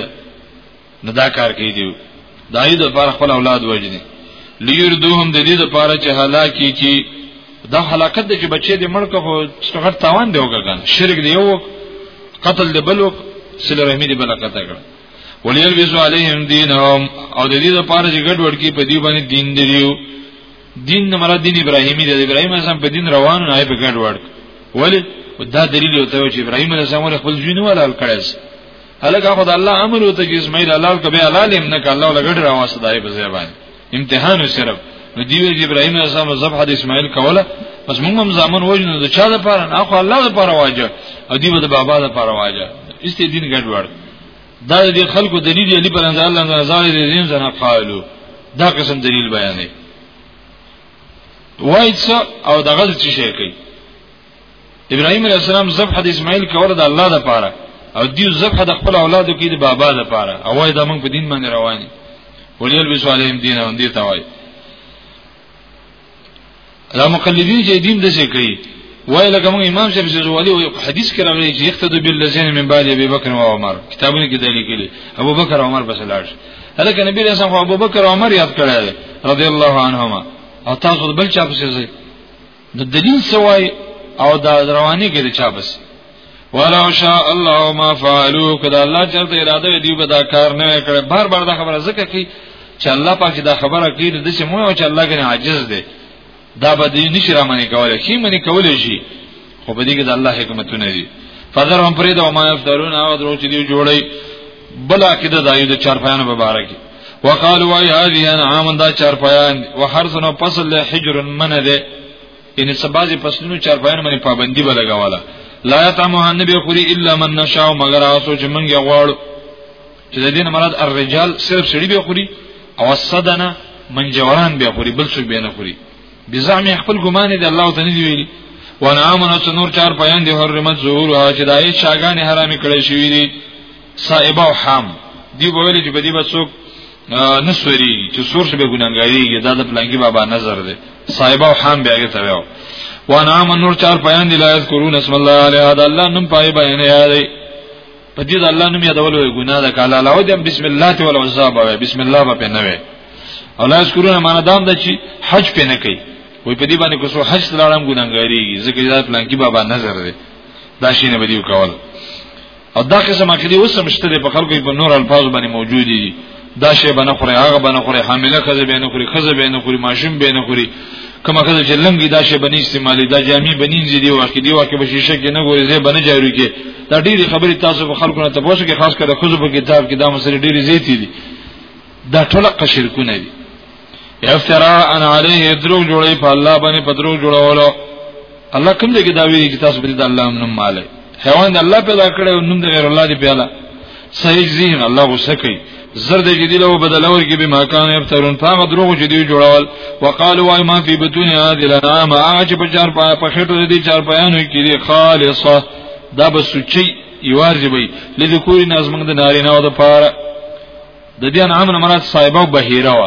نه دا کار کوي دی دایو د پر خپل اولاد وجني لیردوهم د دې لپاره چې هلاکی کی دا هلاکت د چې بچي د ملک خو څنګه تاوان دی وکړان شرک دی یو قتل دی بلو سله رحمی دی بل قطع کړ ولیل بیسو علیهم دینهم او د دې لپاره چې ګډ وډ کی په دی باندې دین دیو دین نه مراد دین ابراهیمی دی ابراهیم اسلام په دین روان نه په ګډ وډ ولی دا دلیل یو ته چې ابراهیم اسلام ول خپل ژوند ولال کړی هلکه خدای الله امر وته چې اسماعیل حلال کبه حلال هم نه ک الله لګډ راوسته دای په ځای باندې امتحان صرف نو دیو چې ابراهیم علیه السلام ذبح د اسماعیل کوله پس موږ هم ځامن وژنو د چا د پاره نه خو الله د پاره واجه او دیو د بابا د پاره واجه است دین ګډ وړ دا د خلکو دلیل علی پر انزال الله نظر دې دین زنه قالو دا قسم دلیل بیانې وایڅ او دغه څه شي کوي ابراهيم عليه السلام ذبح د اسماعیل کوله د الله لپاره او دیو ذبح د خپل اولادو کې د بابا لپاره او وای دا موږ په دین باندې رواني وليل بسوالهم دین او دې توای دا مقلدین چې دین دسه کوي وای لکه موږ امام شریف زوالي او حدیث کې راغلي چې اقتدوا بالذین من بعد ابي بکر او عمر کتابونه کې دلیل کړي ابو بکر او عمر بس لاړ هلکه نبی رسول الله ابو بکر او عمر یاد کړل رضی الله عنهما او تاسو بل چا پسې نو دلیل سوای او دا رواني کې د چا بس ولو شاء الله ما فعلوا کدا الله چرته اراده دی به دا کار نه کړ بار بار دا خبره زکه کی چې الله پاک دا خبره کوي د چې مو چې الله کنه عاجز دی دا به دې نشي را منې کولای شي منې کولای شي خو به دې کې د الله حکمتونه دي فذر هم پرې دا ما یفترون او درو چې دی جوړي بلا کې د دایو د چارپایانو مبارکي وقالوا وای هذه انعام دا چار پایان وحرثنا فصل له حجر من ده ان سبازي فصلونو چار پایان باندې پابندي بلګواله لا يطعمها النبي خوري الا من نشاء مگر اوسو چې مونږ غواړو چې د دین مراد الرجال صرف سړي به خوري او الصدنه من جوران به خوري بل څه به نه خوري بزعم خپل ګمان دي الله تعالی دی ویلي وانا امنه نور چار پایان دي حرمت ظهور او چې دای شاګان حرامي کړی شوی دي صائبه او حام دی ویل چې بدی بسوک نسوري چې سور شبه ګناګاری یی دا د پلانګي بابا نظر دی صائبه او حام بیا ته ویو وانا من نور چار پیان دی لا یذکرون اسم الله علیه دا الله نوم پای بیان یادی په دې د الله نوم یادول وی ګناه ده کاله لاو دې بسم الله ته ولا عذاب وی بسم الله په نه وی او لا یذکرون معنا دام د چې حج په نه کوي وی په دې باندې کوسو حج لاړم ګناګاری ځکه دا پلانګي بابا نظر دی دا شینه بدیو کول او دا قسم عقیده اوس هم شته په خلکو په نور الفاظ باندې موجود دي دا شی باندې خوري هغه باندې خوري حامله خزه باندې خوري خزه باندې خوري ماشوم باندې خوري کما خزه چې لنګي دا شی باندې استعمالي دا جامي بنینځي دی واکې دی واکې به شیشه کې نه ګوري زه باندې جارو کې دا ډېری خبرې تاسو په خلکو نه تاسو کې خاص کر خزه په کتاب کې دا مسلې ډېری زیاتې دي دا ټول قشرکونه دي افتراء انا علیه درو جوړی په الله باندې په درو جوړولو الله کوم دې کې دا ویلي چې تاسو به د الله نوم مالې حیوان د الله پیدا کړی او نوم د غیر الله دی پیدا صحیح ذهن الله غوسه کوي زرد جدی له بدل اور کې به ماکان یفترون فاغ دروغ جدی جوړول وقالوا وای ما فی بتون هذه الانعام اج په چار پای په خټو دې چار پایانو کې دې خالصه دا به سوچي یوازې وي لذکورین از موږ د نارینه او د پاره د دې انعام نه مراد صاحبه او بهیره و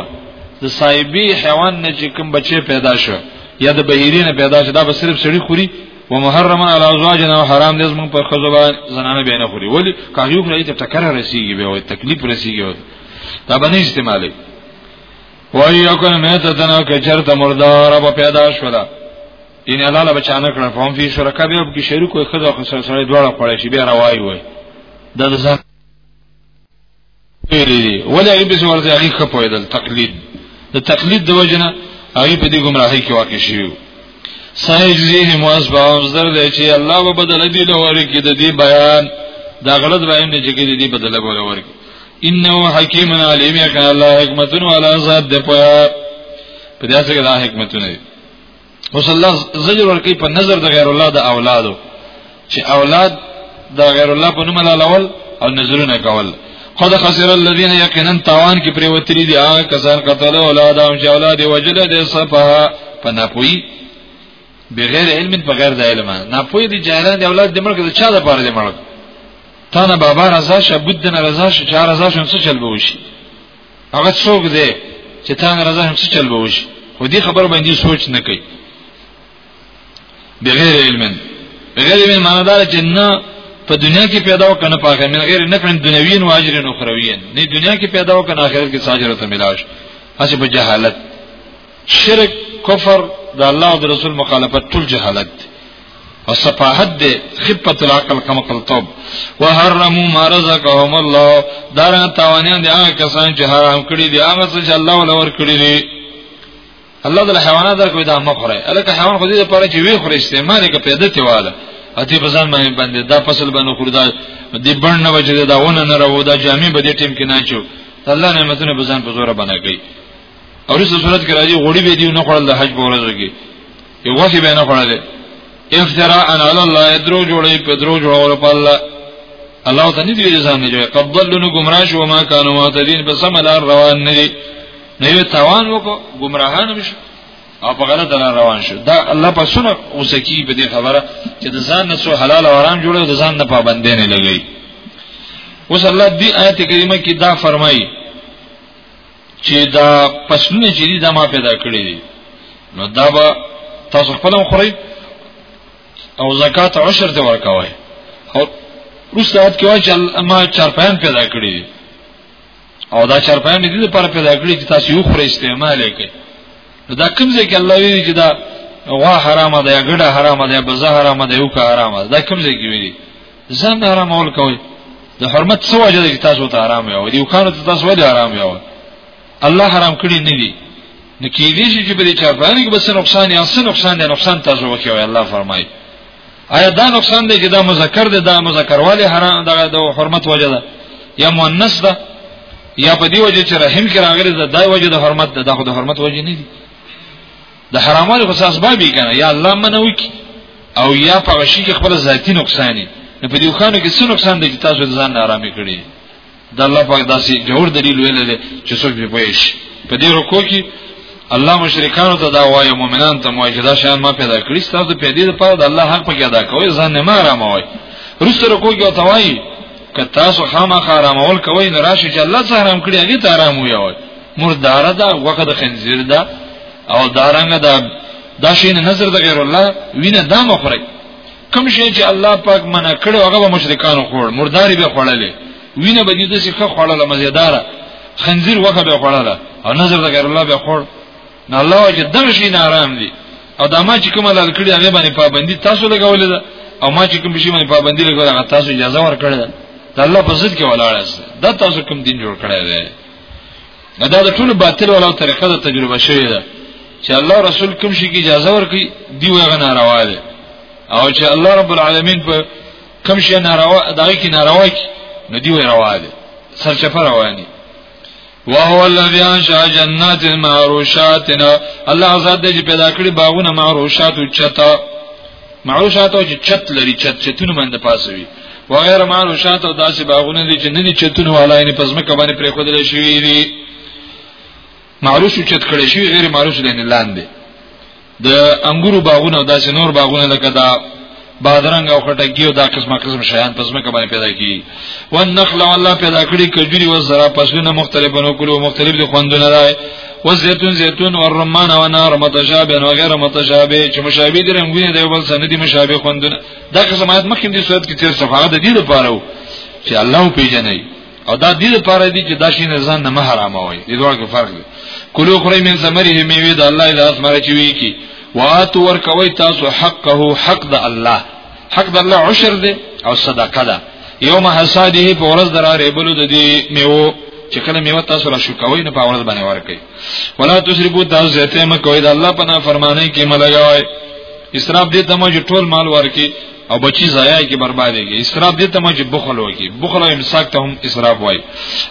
د صاحبي حیوان نه چې کوم بچي پیدا شو یا د بهیرې نه پیدا شو دا به صرف سړی خوري و محرمن علی ازواجنا و حرام دې زمون په خزو باندې زنانه به نه خوري ولی کاهیو خوري ته ټکر رسیږي به او تکلیف رسیږي دا به نه استعمالي وای یو کنه مې ته تنه کچرت مردار به پیدا شولا ان الله له بچانه کړه فهم فی شرکا به کې شریک وي خزو خسر سره دواړه پړې شي به راوای وي دا د پیری دی ولی هغه به ورته هغه خپویدل تقلید د تقلید د وجنه هغه په دې گمراهی کې واقع شیو سایجزیه مواز باوم زر دی چې الله به بدل دی لور کې د دې بیان دا غلط بیان نه چې کې دې بدل بوله ورکی انه حکیم علیم یقین الله حکمتون والا ذات د پیا په دې څه کې دا حکمتونه دي اوس الله زجر ورکی په نظر د غیر الله د اولادو چې اولاد د غیر الله په نوم لاول او نظرونه کول قد خسر الذين يقينا توان کې پریوتري دي هغه کسان قتل اولاد او چې اولاد وجل دي صفه پناپوي بغیر علم په غیر د علم نه پوي دي جاهلان دي اولاد د ملک د چا د پاره دي ملک تا نه بابا رضا شه بود نه رضا شه چا رضا شه څه چل به وشي هغه څوک دی چې تا نه رضا هم څه چل به وشي خو دې خبر باندې سوچ نه کوي بغیر علم بغیر علم معنی دا چې نه په دنیا کې پیدا او کنه په آخرت نه غیر نه کړم دنیوین او اجر نو خروین نه دنیا کې پیدا او کنه آخرت کې ساجر ته ملاش اسی په جهالت شرک کفر د الله او رسول مخالفت ټول جهالت دی او صفاحت دی خفت العقل کما قلتوب وحرموا ما رزقهم الله دارا تاوانیان دی هغه کسان چې حرام کړی دی هغه څه چې الله ولا ور کړی دی الله د حیوانات درکوي دا مخره الکه حیوان خو دې لپاره چې وی خوري استعمال کې پیدا تیواله اتی بزان باندې باندې دا فصل باندې خوردا دې بڼ نه وجه دا ونه نه راو دا جامع به دې ټیم کې نه چو الله نعمتونه بزان په زور باندې کوي او رسو صورت کې راځي غوړي به دیو نه خړل د حج په ورځ کې یو وخت به نه خړل افتراء ان علی الله یدرو جوړي په درو جوړول په الله الله ته نه دی ځان نه جوړي قبل نو گمراه شو ما کانوا معتدین په سم لار روان نه دي نه یو توان وکړو گمراهان مشه او په غلط لار روان شو دا الله په سونه اوسکی په دې خبره چې د ځان نه سو حلال او حرام جوړو د ځان نه پابندې نه لګي اوس الله دې آیت کریمه کې دا فرمایي چې دا پسونه چې دي دا ما پیدا کړی دي نو دا به تاسو خپل هم خورئ او زکات عشر ته ورکوي او رسالت کې وایي چې ما چرپان پیدا کړی دي او دا چرپان دې لپاره پیدا کړی چې تاسو یو خورئ استعمال یې کړئ دا کوم ځای کې الله ویلي چې دا غوا حرامه ده یا ګډه حرامه ده یا بزه حرامه ده یو کا حرامه ده دا کوم ځای کې ویلي ځان آرام ول کوي د حرمت څو وجه دي تاسو ته آرام یو دی وکړو ته تاسو ولې آرام یو الله حرام کړی نه دی نو کې دې چې په دې چا باندې کې بس نقصان یا سن نقصان دی نقصان تاسو وکوي الله فرمایي آیا دا نقصان دی چې دا مذکر دی دا مذکر والی حرام دا د حرمت وجه ده یا مؤنث ده یا په دې وجه چې رحم کې راغلی دا د وجه د حرمت ده دا خو د حرمت وجه نه دی د حراموالي خو اسباب یې کنه یا الله منو کی او یا په غشي کې خپل ذاتی نقصان دی نو په دې وخانو کې څه نقصان دی چې تاسو ځان آرامي کړی د الله پاک داسې جوړ دلیل ویل دی چې څوک به پوهیش په دې رکو کې الله مشرکانو ته دا وایي مؤمنان ته وایي چې دا شان ما پیدا کړی ستاسو په دې لپاره د الله حق پکې ادا کوی ځان نه آرام وایي رسو رکو کې ته وایي که تاسو خامخا آرامول کوی نو راشي چې الله څه حرام کړی هغه ته آرام وایي مردار ده وخت خنزیر ده او دارنګ دا دا شین نظر د غیر الله وینه دا مخره کوم شی چې الله پاک منع کړو هغه مشرکانو خور مرداري به خړلې وینه به دې د څخه خړله مزیدار خنزیر وخه به خړله او نظر د غیر الله به خور نه الله چې دغه شی نه آرام دي او دا ما چې کوم لال کړی هغه باندې پابندي تاسو لګولې ده او ما چې کوم شی باندې پابندي لګولې هغه تاسو اجازه ورکړه ده الله په ضد کې ولاړ است دا تاسو کوم دین جوړ کړی دی نه دا د ټول باطل ولا طریقه د تجربه شوی ده چې الله رسول کوم شي کې اجازه ورکړي دی وغه ناروا ده او چې الله رب العالمین په کوم شي ناروا دغه کې ناروا کې نو دی وغه روا ده سرچپه رواني وهو الذي انشا جنات معروشات الله عز وجل پیدا کړی باغونه معروشات او چتا معروشات او چت لري چت چتونه باندې پاسوي وغیر معروشات او داسې باغونه دي چې نه دي چتونه والا یې پزما کبانې پرې خودل شي دي معروش چت کړي شي غیر معروش لنه لاندې د انګورو باغونه او داسې نور باغونه لکه دا بادرنګ او خټکی او دا قسمه قسم شیان پس مکه باندې پیدا کی والنخل والله پیدا کړی کجوري او زرا پسونه مختلفونو کلو مختلف دي خوندونه راي وزيتون زيتون والرمان ونار متشابه وغير متشابه چې مشابه دي رنگونه دی بل سند دي مشابه خوندونه دا که سمات مخکې دي صورت کې تیر صفحه د دې لپاره وو چې الله پیژنې او دا دې لپاره دي چې دا شي نه ځان نه حرامه وي دې دوه کې فرق دی کلو خوري من ثمره میوه د الله د اسمره چوي کی واتو ور کوي تاسو حقه حق د الله حق د الله عشر دی او صدقه ده یوم حساده په ورځ درا ریبلو د دې میوه چې کله میوه تاسو را شو کوي نه په ورځ باندې ورکي ولا تشربو تاسو زیته م کوي د الله په نافرمانی کې ملګوي اسراف دې ته موږ ټول مال ورکي او بچی ضایع کی بربادی کی اسراف دې ته موږ بخل وکي بخل او امساک ته هم اسراف وای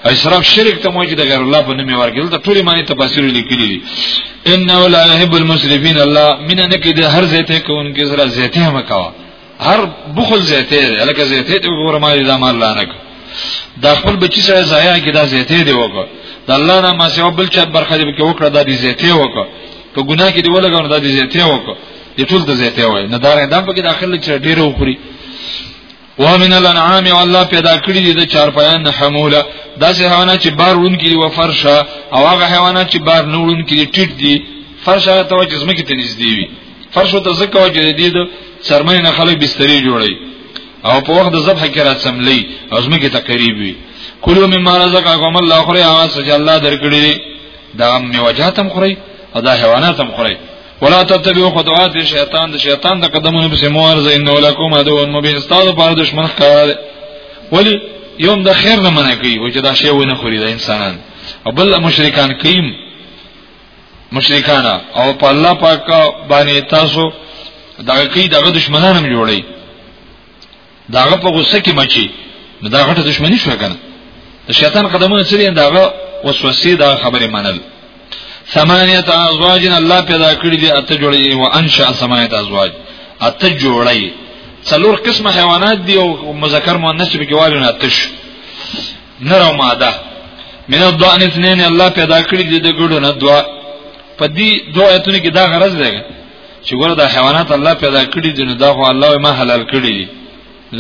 اسراف شرک ته موږ د غیر الله په نوم ورګل د ټول معنی تفاسیر لیکلي انه لا يحب المسرفين الله من نه کې د هر زیته کوونکې سره زیته هم کوا هر بخل زیته دی الکه زیته دی وګوره ما دې مال لانه کو دا خپل بچی سره ضایع کې دا زیته دی وګوره د الله نه ما سیو بل چا برخه دې کې وکړه دا دې زیته وکړه په ګناه کې دی ولګاو دا دې زیته وکړه دې ټول د زیته وای نه دا نه دم په کې داخله چې ډیره وخوري ومن الانعام والله پیدا کړی دي د چارپایان نه حموله داسې حیوانات چې بار وون کړي و فرشه او هغه حیوانات چې بار نه وون کړي ټیټ دي فرشه ته وجه زمکه ته نږدې وي فرشه ته زکه وجه دي د سرمای نه خلک بسترې جوړي او په وخت د ذبح کې راڅملې او زمکه ته قریب وي کلو مما رزقکم الله خره هغه چې الله درکړي دي دا مې وجهاتم خوري او دا حیواناتم خوري ولا تتبعوا خطوات الشیطان د شیطان د قدمونو په سموار زین ولکم ادو مبین استاد په دشمن ښکار ولی یوم د خیر نه منع کوي او چې دا شی ونه خوري د انسانان او بل مشرکان کیم مشرکان او په الله پاک باندې تاسو دغه کوي دغه دشمنان هم جوړي داغه په غوسه کې مچي نو دا غټه دښمنی شو کنه د شیطان قدمونه څه دي داغه وسوسه دا خبره منل ثمانیه ازواج الله پیدا کړی دي اته جوړي او انشا ثمانیه ازواج اته جوړي څلور قسمه حیوانات دي او مذکر مؤنث به کېوالو نه تش نر او ماده من الضأن اثنين الله پیدا کړی دي د ګډو نه دوا په دې دوه ایتونو کې دا غرض دی چې ګوره دا حیوانات الله پیدا کړی دي نو دا خو الله ما حلال کړی دي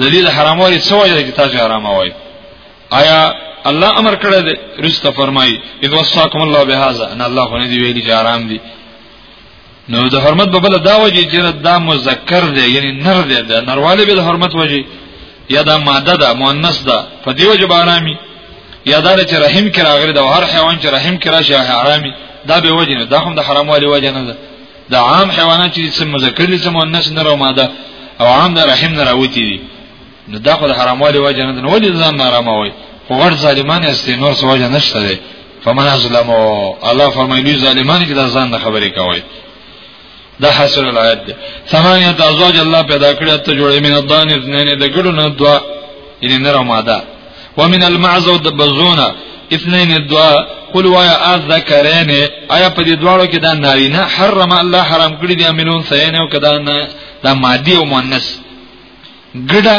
ذلیل حرام وایي څه وایي چې تاسو حرام وایي آیا الله امر کړی دی رسته فرمایي اذ وصاکم الله بهذا ان الله خو نه دی ویلي چې حرام دي نو د حرمت په بل دا وجه چې دا مذکر دی یعنی نر دی دا نرواله به د حرمت وجه یا دا ماده ده مؤنث ده په دیو جب حرامي یا دا چې رحم کې راغلی دا هر حیوان چې رحم کې راشي حرامي دا به وجه نه دا هم د حرام والی وجه نه ده دا عام حیوانات چې سم مذکر دي سم مؤنث نه راو ماده او عام د رحم نه راوتی دي نو دا خو د حرام والی وجه نه ده نو ولې ځان نه حرام وای خو غړ ظالمان است نور څه وجه نشته ده فمن ظلمو الله فرمایلی ظالمان کې دا ځان نه خبرې کوي دا حاصل الایت دی ثمانیه ازواج الله پیدا کړی ته جوړې من الدان اثنين د ګډو نه دوا یعنی نر او ماده ومن المعز او د بزونه اثنين دوا قل وایا اذکرین آیا په دې دواړو کې دا نارینه حرم الله حرام کړی دی امنون سین او کدا نه دا مادی او مؤنث ګډه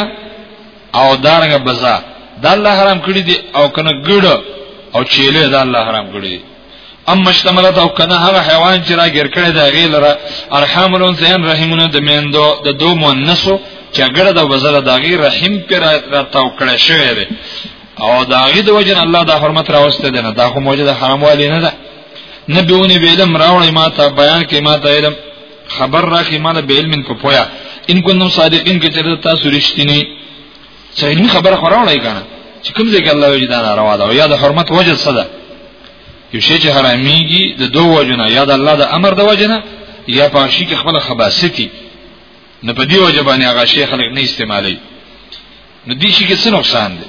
او دارنګ بزا دا الله حرام کړی دی او کنه ګډه او چیلې دا الله حرام کړی دی ام مشتملت او کنه هغه حیوان چې را ګر کړی دا غیل را ارحام لون زین رحمونه د میندو د دو مؤنثو چې ګړه د وزره دا غیر رحم پر را تاو کړی شوی دی او دا غي د وجه الله دا حرمت راوسته دی نه دا خو موجه د حرام والی نه ده نبیونی بیلم راوړی ماته بیان کې ماته علم خبر راکې مال به علم په پویا ان کوم صادقین کې چې تاسو رښتینی چې علمي خبره خوراولای کنه چې کوم ځای کې الله وجه دا ناروا ده او یا د حرمت وجه څه ده یو شی چې حراميږي د دوه وجنه یا د الله د امر د وجنه یا په شي کې خپل خباستي نه په دی وجه باندې هغه شی خلک نه استعمالي نو دې شي کې څه نقصان دی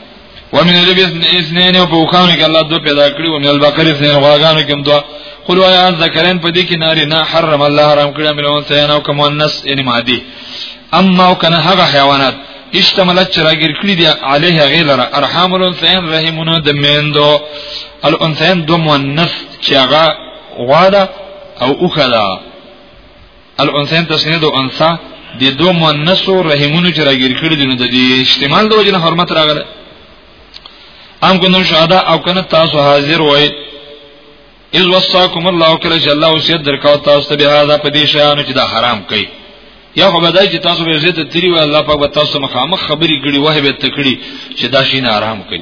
ومن الابس اثنين او په خوانو کې الله دوه پیدا کړی ومن البقر اثنين غواګانو کې دوه قل ويا ذکرین په دې کې ناری نه حرم الله حرام کړی مې لون سیان او کوم النس یعنی مادي اما او کنه هغه حیوانات اشتملت چراګر کړی دی علیه غیر ارحام الانسان رحمونه د میندو الانسان دو مؤنث چې هغه غواړه او اوخلا الانثيين تسنيه د انثى د دوه مؤنثو رحمونو چې راګیر کړي دي نو د اجتماع د وجه نه حرمت راغله ام کنتم شهدا او کنه تاسو حاضر وای اذ وصاکم الله کله چې الله وصیت درکاو تاسو ته به دا په دې شیانو چې دا حرام کړي یا خو بدای چې تاسو به عزت تری وای الله پاک به تاسو مخامخ خبري کړي وه به تکړي چې دا شین آرام کړي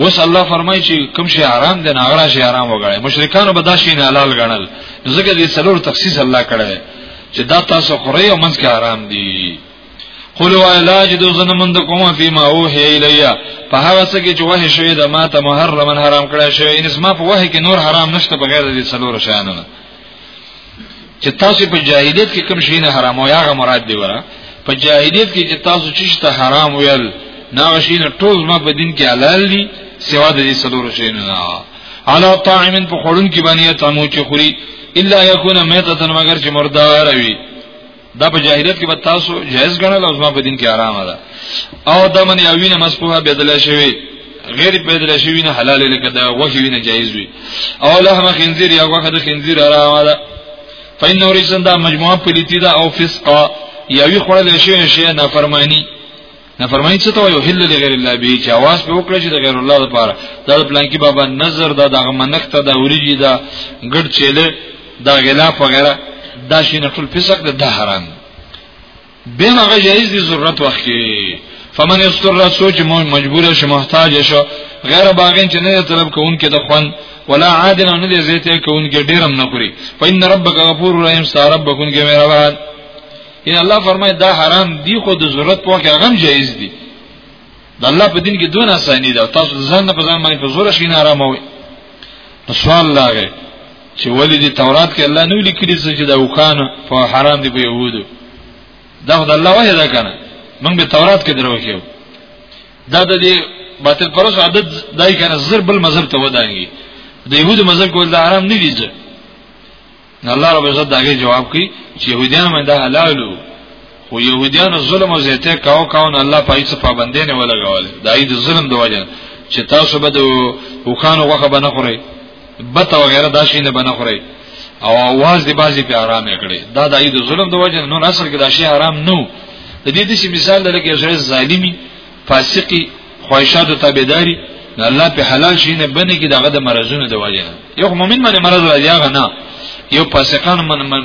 اوس الله فرمایي چې کوم شي حرام دي نه هغه شي حرام وګڼي مشرکانو به دا شي نه حلال ګڼل ځکه دې څلور تخصیص الله کړی چې دا تاسو خوري او منځ کې حرام دي قل و لا جدو زنمند کوم فی ما اوحی الیا په هغه څه کې چې وحی شوی د ما ته محرمن حرام کړی شوی ان اسما په وحی کې نور حرام نشته بغیر د څلور شانو چې تاسو په جاهلیت کې کوم شي نه حرام او هغه مراد دی وره په جاهلیت کې چې تاسو چې ته حرام ویل نه شي نه ټول ما په دین کې حلال دي سوا د دې سلور شي نه علا طاعمن په خورن کې باندې تمو چې خوري الا یکون میتتن مگر چې مردار وي دا په جاهلیت کې به تاسو جائز ګڼل او زما په دین کې آرام ده او دا من یوینه مسپوه بدل شوی غیر بدل شوی نه حلال لکه دا غوښه وینه جایز وي او لحم خنزیر یا غوښه د خنزیر آرام ده فین نورسن دا مجموعه پلیتی دا او فسقا یوی خړل شوی شی نه فرمانی نه فرمایي چې ته یو هل لغیر الله به چې आवाज په وکړه چې د غیر الله لپاره دا پلان کې بابا نظر دا دغه منښت دا اوریږي دا ګډ چيله دا غلاف وغیرہ دا شي نه ټول فسق ده حرام به هغه جایز دي ضرورت وخت کې فمن یستر سوچ مو مجبور شي محتاج شي غیر باغین چې نه طلب کوونکې د خوان ولا عادل نه دې زیته کوونکې ډیرم نه خوري فإن ربک غفور رحیم سارب کوونکې مهربان ان الله فرمای دا حرام دی خو د ضرورت په وخت هغه جایز دی د الله په دین کې دون اسانی ده تاسو ځان نه په ځان باندې په زور شي نه آرام وي نو سوال لاغه چې ولې د تورات کې الله نو لیکلی چې دا وکانه په حرام دی په يهودو دا خدای الله وایي دا کنه موږ به تورات کې درو کېو دا د دې باطل پرسو عادت دای کنه زر بل مذهب ته ودانګي د يهودو مذهب کول دا حرام نه دي نو الله رب عزت داګه جواب کوي چې يهوديان مې دا حلالو خو يهوديان ظلم او زيته کاو کاو نه الله پای څه پابندې نه ولګول دا د ظلم د وجه چې تاسو به د وخانو غوخه بنه خوري بت او غیره دا شي نه بنه خوري او आवाज دی بازي په آرام کړي دا د اید ظلم د وجه نو اصل کې دا شی حرام نو د دې د مثال لکه یو ظالمي فاسقي خواهشاتو تابعداري نه الله په حلال شي نه بني کې دغه د مرزونو د وجه نه یو مؤمن باندې مرز راځي هغه نه یو فاسقان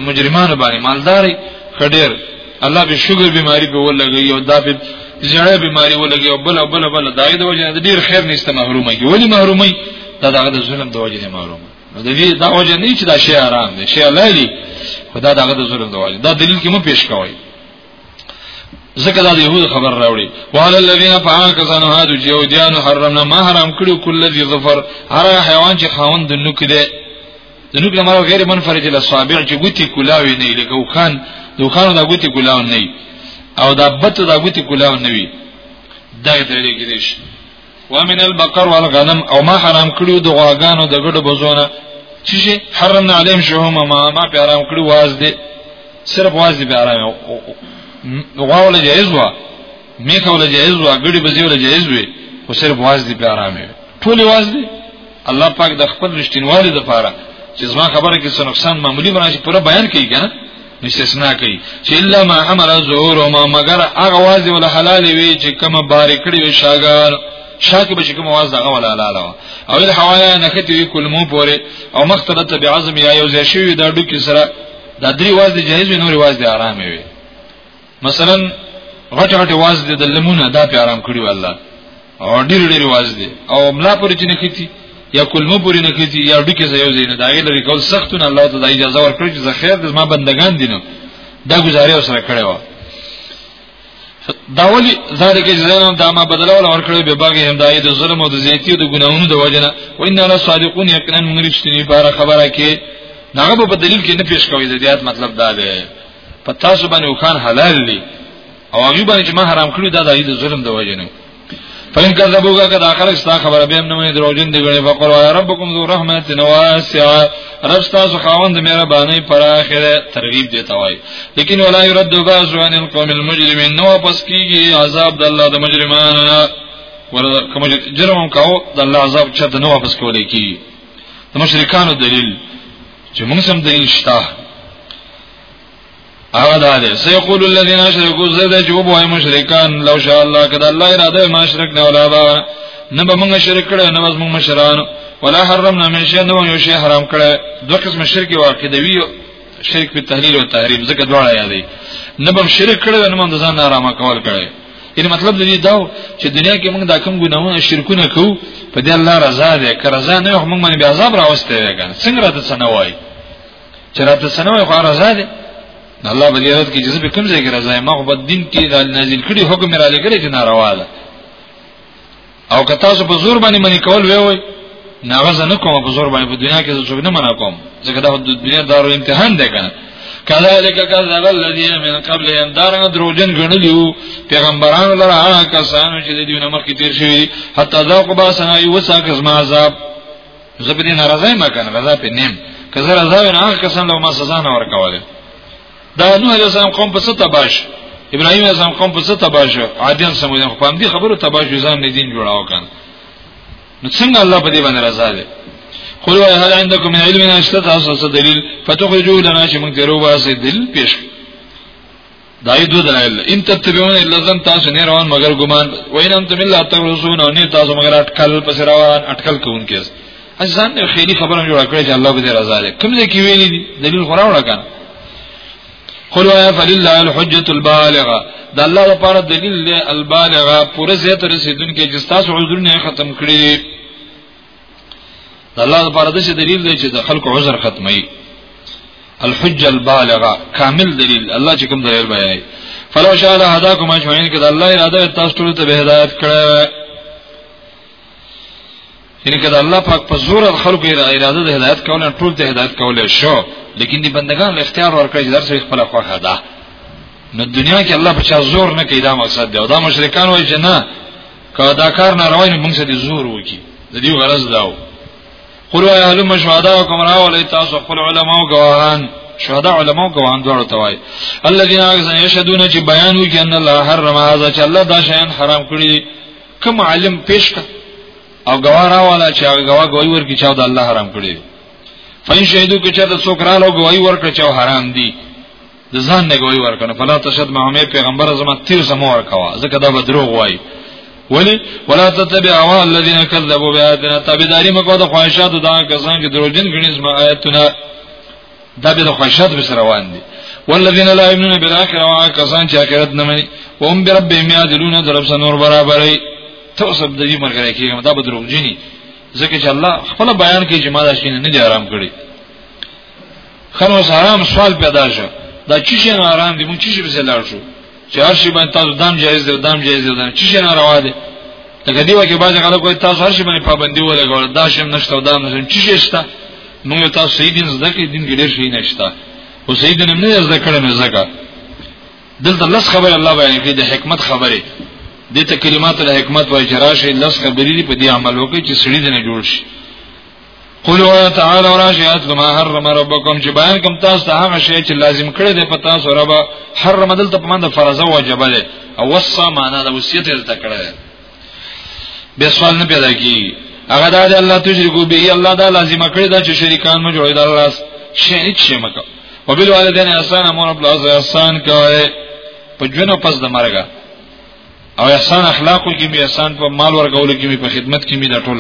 مجرمان باندې مالداري خډیر الله به شوګر بیماری په ولګي یو دا به زړه بیماری ولګي او بل بل بل دای د وجه نه ډیر خیر نشته محرومه کی ولی محرومه دا دغه د ظلم د وجه نه محرومه د دې دا وجه نه چې دا شی آرام دی شی حلالي خدا دغه د ظلم د وجه دا دلیل کې مو پیش کوي ځکه دا يهود خبر راوړي وعلى الذين فاكزنوا هادو جيوديان حرمنا ما حرام کړو کل ذي ظفر هر حیوان چې خاوند د نوک دی د نوک لمر غیر منفرد له صابع چې ګوتی کولاوي نه لکه وخان دوخان دا ګوتی کولاو نه او دا بت دا ګوتی کولاو نه وي دا درې کې دي ومن البقر والغنم او ما حرام کړیو د غواګانو د ګډو بزونه چې حرمنا عليهم شهوما ما ما په حرام کړی واز دي صرف واز دي په حرام غواول جایز وا میخه ول جایز وا ګډي بزی ول جایز وي خو صرف واز دي په حرام وي ټول واز دي الله پاک د خپل رښتینوالي لپاره چې زما خبره کې څه نقصان معمولی براشي پر بیان کوي کنه استثناء کوي چې الا ما امر ظهور ما مگر هغه واځي ول حلال وي چې کومه بارې کړی وي شاګار شاکه به کوم واز دغه ولا لاله او ال حوایا نختی وی کلمو پوره او مختلط بعظم یا یو زشوی دا ډو کې سره دا درې واز دی جایز وی نور واز دی آرام وی مثلا غټ غټ واز دي د لمونه دا په آرام کړی والله او ډیر ډیر واز دي او ملا پورې چې نه کیتی یا کلمه پورې نه کیتی یا ډکه زیو زین دا غیر لري کول سختونه الله ته د اجازه ورکړي چې زخیر د ما بندگان دي نو دا گزارې سره کړی و دا ولی ذالک جزاهم دا ما بدل ول ورکړي به باغ هم دای د ظلم او د زیاتی او د ګناونو د وجنه و ان الله صادقون یقینا موږ رښتینی بار خبره کې داغه په دلیل کې نه پیش کوي زیات مطلب دا دی په تاسو باندې وکان حلال دي او هغه باندې چې ما حرام کړی دا د ایز ظلم د وجه نه فین کذبوګه کدا اخر استا خبره به نه مې دروژن دی غړي فقر وای ربکم ذو رحمت واسع رب تاسو خاوند مهرباني پر اخره ترغیب دیتا وای لیکن ولا يرد باز عن القوم المجرمين نو پس کیږي عذاب د الله د مجرمانو ورته کوم جرم کاو د الله عذاب چې د نو واپس کولې کی د مشرکانو دلیل چې موږ سم دلیل شته هغه دا دی سيقول الذين اشركوا زيد جواب وای مشرکان لو شاء الله کدا الله اراده ما شرک نه ولا با نه به موږ شرک کړو نه به موږ مشران ولا حرمنا من شيء نو یو شی حرام کړو دوه قسم شرک واقع دی شرک په تحلیل او تحریم زکه دواړه یادې نه به شرک کړو نه موږ ځان آرام کول کړو یعنی مطلب دې دا چې دنیا کې موږ دا کوم ګناونه شرکونه کوو په دې الله رضا ده که رضا نه موږ باندې عذاب راوستي وي څنګه راته څنګه وایي چې راته سنوي خو رضا دي الله په دې رات کې جزبه کوم ځای کې رضا ما خو په دین کې د نازل کړي حکم را لګري چې ناروا ده او که تاسو په زور باندې منی کول وی وی ناغز نه کوم په زور باندې په دنیا کې څه نه منا کوم ځکه دا د دنیا دارو امتحان دی کنه کذالک کذب الذی من قبل ان دارنه دروژن غنلیو پیغمبرانو لره کسانو چې د دینه مخکې تیر شوی حتی ذوق باسنای وساک زما عذاب زه به دې ناراضه ما کنه رضا په نیم که زه رضا وین هغه کسان له ما سزا نه ورکواله دا نوح علیه السلام قوم په څه تباش ابراهیم علیه السلام قوم په څه تباش عادیان سمودان خو په دې خبرو تباش ځان نه دین جوړاو کان نو څنګه الله په دې باندې رضا ده قل وای هل عندكم من علم نشته تاسو څه دلیل فتخرجوا لنا شي موږ درو واسه دلیل پیش دای دو دلایل ان تتبعون الا ظن تاسو نه روان مگر ګمان وین انتم الا تغرسون او نه تاسو مگر اٹکل پس روان اٹکل کوونکی است ځان یو خېری خبره جوړ کړی چې الله به دې رضا ده کوم ځای کې ویلي دي دلیل خورا وړه کړه قل وایا فلله الحجه البالغه د الله لپاره دلیل دی البالغه پوره زیات رسیدونکې چې تاسو عذرونه ختم کړی د الله لپاره د څه دلیل دی چې د خلکو عذر ختمي الحجه البالغه کامل دلیل الله چې کوم دلیل بیانوي فلو شاء الله هداكم اجمعين کده الله اراده تاسو ټول ته به هدایت کړه یعنی کده الله پاک په زور خلکو اراده د هدایت کول ټول ته هدایت کول شو لیکن دی بندگان له اختیار ورکړي چې درس خپل خوخه ده نو دنیا کې الله په چا زور نه کوي دا مقصد دی او دا مشرکان وایي چې نه که دا کار ناروا نه موږ سره زور وکي د دې غرض داو قلوا یا علم شهدا کوم راول تاسو خپل علما او گواهان شهدا علما او گواهان دوړ توای الذين يشهدون چې بیان وکي ان الله حرم هذا چې الله دا شیان حرام کړی کوم عالم پیش کا او گواه راواله چې هغه گواه گوي ورکی چې دا الله حرام کړی فین شهیدو کې چې دا څوک رالو گوي ورکړي چې حرام دي د ځان نه ګوي ورکنه فلا تشد ما هم پیغمبر زما تیر سمو ورکوا ځکه دا به دروغ وای ولی ولا تتبع اوا الذين كذبوا بآياتنا تابعداري مکو د خواهشاتو دا کسان چې دروژن غني زما آیاتونه دا به د خواهشات به سره روان دي والذین لا یؤمنون بالآخرة وا کسان چې آخرت نه مني او هم بربهم یادلون درب سنور برابرې تو سب د دې مرګره کېږم دا به دروغجنی ځکه چې الله خپل بیان کې جماعت شینه نه دي آرام کړی خلوص حرام سوال پیدا شو دا چی شي نه حرام دي مونږ چی شي به لاړ شو چې هر شي باندې تاسو دام جایز دی دام جایز دی دام چی شي نه روا دي لکه دیو کې باز غلط کوي تاسو هر شي باندې پابندي ولګول دا شم نشته او دام نشم چی شي شته نو تاسو صحیح دین زده کې دین کې ډېر شي نشته او صحیح دین نه زده کړم نه زکه دلته لس خبر الله بیان کړي د حکمت خبره د ته کلمات د حکمت وای چې راشي لس خبرې په دې عمل وکړي چې سړي دې نه جوړ شي قولوا تعالی وراشیات لما حرم ربکم چې بیان کوم تاسو ته هغه شی چې لازم کړی دی په تاسو رب حرم دلته په مند فرض او واجب دی او وصا معنا د وصیت دلته کړی به سوال نه پیدا کی هغه د الله تشریکو به الله دا لازم کړی دا چې شریکان مو جوړی د الله شریک شي مکه وبالوالدین احسان امر بلاز احسان کوي په جنو پس د مرګه او احسان اخلاقو کې می احسان په مال ورکولو کې می په خدمت کې می دا ټول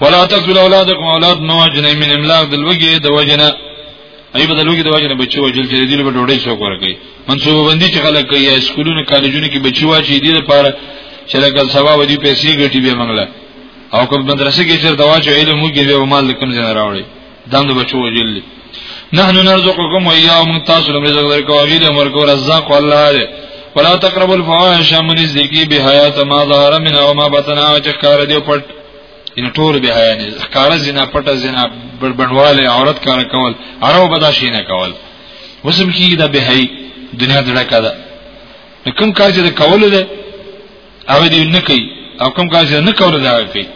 ولا تقتلوا اولادکم اولاد نو جنې من املاق د لوګي د وجنه ای په د لوګي د وجنه بچو وجل چې دې له ډوډۍ شو ورکړي منصوبه بندي چې خلک کوي اسکولونو کالجونو کې بچو واچي دي لپاره چې لکه سبا ودی پیسې ګټي به منګله او کوم مدرسې کې چې دوا چې علم وګړي او مال کوم ځای راوړي دند بچو وجل دي نحنو نرزقكم وإياهم تاسو لم رزق درکو غیر امر کو رزاق الله دې ولا تقربوا الفواحش من ذکی بحیات ما ظهر منها وما بطن او چې کار دی پټ ان ټول به حیا نه کار زنا پټ زنا بنواله عورت کار کول عرب بدا شي نه کول وسم کی دا به هي دنیا دړه کده کوم کار چې کول ده هغه دی نه کوي او کوم کار چې نه کول ده هغه کوي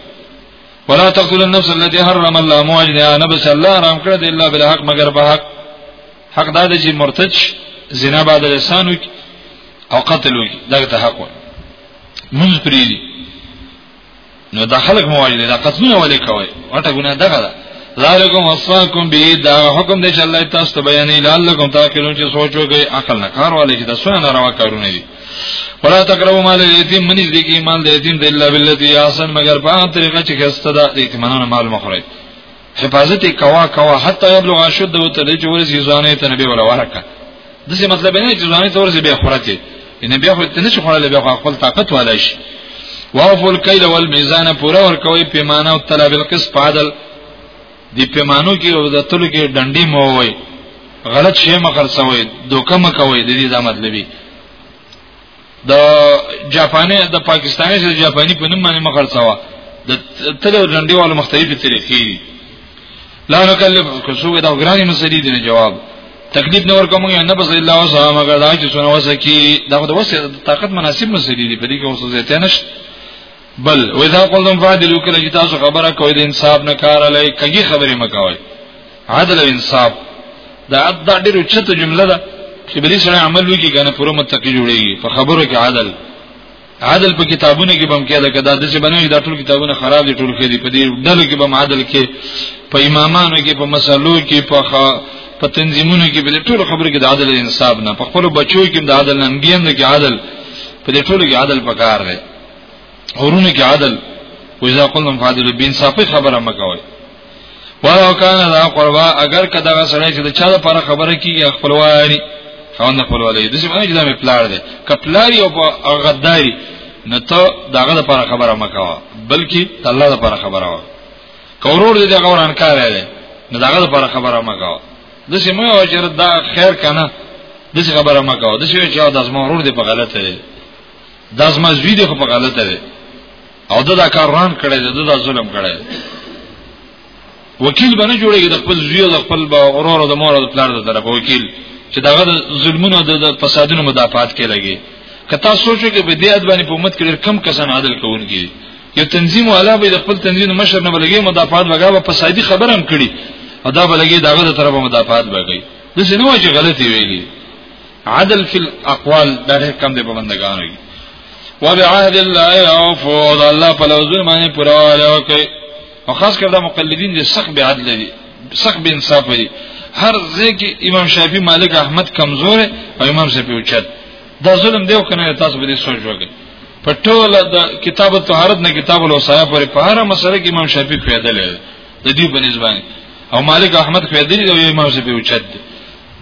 ولا تقتل النفس التي حرم الله مؤجنها نفس الله حرام کړ دی الا بالحق مگر په حق حق دا دی چې مرتج زنا بعد لسان وک او قتل وک دا ته حق و منځ پری دی نو دا خلق مواجه دا قتلونه ولې کوي واټه ګناه دغه ده ذالکم وصاکم به دا حکم دی چې الله تاسو ته بیانې لعلکم تاکلون چې سوچ وکړئ عقل نه کار والے چې دا سونه روا کارونه دي ولا تقربوا مال اليتيم من ذکی مال اليتيم د الا بالذي احسن مگر په طریقه چې خسته د اطمینان مال مخرج حفاظت کوا کوا حتی یبلغ اشد او تر دې چې ورسې ځانې ته نبی ولا ورکه د څه مطلب نه چې ځانې ته ورسې به خورته ان بیا خو ته نشي خورلې بیا خپل طاقت والا شي واوفوا الكيل والميزان پورا ور کوي پیمانه او طلب القسط عدل دی پیمانو کې او د تلو کې ډنډي مو وای غلط شی م خرڅوي دوکه م کوي د دې دا مطلبي د جاپاني د پاکستاني سره جاپاني په نوم باندې م خرڅوا د تلو ډنډي والو مختلفې طریقې دي لا نکلف کوڅو دا ګراني مسلې دي جواب تکلیف نور کوم یا نه بس الله وسه مګر دا چې سونه وسه کی دا د وسه طاقت مناسب مسلې دي په دې کې اوسه زیاتنش بل واذا قلتم فعدلوا کله چې تاسو خبره کوئ د انصاف نه کار لای کګي خبرې مکوئ عدل او انصاف دا د ډیرو چته جمله ده چې بلی سره عمل وکي کنه پوره متقی جوړيږي په خبرو کې عدل عدل په کتابونو کې بم کېده کدا د څه بنوي دا ټول کتابونه خراب دي ټول کې دي په دې ډلو کې بم عدل کې په امامانو کې په مسلو کې په په تنظیمونو کې په ټول خبرو کې د عدل انصاف نه په خپل بچو کې د عدل نه انګین کې عدل په دې ټول کې عدل پکار دی اورونه کې عدل وإذا قلتم فعدلوا بإنصافي خبره مکوئ ولو کان ذا قربا اگر کدا سره چې د چا لپاره خبره کیږي خپلوانی خوند خپلوانی د څه باندې چې دا مې پلار دی کپلاری او غداری نه ته داغه لپاره خبره مکوا بلکې الله لپاره خبره وا کورور دې دغه وران کار دی نه داغه لپاره خبره مکوا د څه مې وجر دا خیر کنه د څه خبره مکوا د څه چې دا زمورور دې په غلطه دی دا زما زوی دی خو په غلطه دی او دا, دا کار ران کړی دی دا, دا ظلم کړی دی وکیل باندې جوړیږي د خپل زوی او د خپل ورور او د مور او د پلار د طرف وکیل چې دغه ظلمونو د فسادونو مدافعات کې لګي کته سوچو کې به دې ادوانې په امت کې کم کسان عادل کوونکی یو تنظیم والا به د خپل تنظیم مشر نه بلګي مدافعات وغا په فسادي خبره هم کړي ادا بلګي دغه د طرفه مدافعات وغي د سينو چې غلطي ویلي عدل فی الاقوال دا ډېر کم دی په بندگانو کې وبعهد الله اوفوا دا الله په لوزونه باندې پرواله وکي او خاص کر دا مقلدین دي سخت به عدل دي سخت به انصاف دي هر ځکه امام شافعي مالک احمد کمزور او امام شافعي اوچت دا ظلم دیو کنه تاسو به دې سوچ وکړئ په ټوله د کتاب الطهارت نه کتاب الوصایا پورې په هر مسله کې امام شافعي پیدا لري د دې په نسبت او مالک احمد پیدا لري او امام شافعي اوچت دي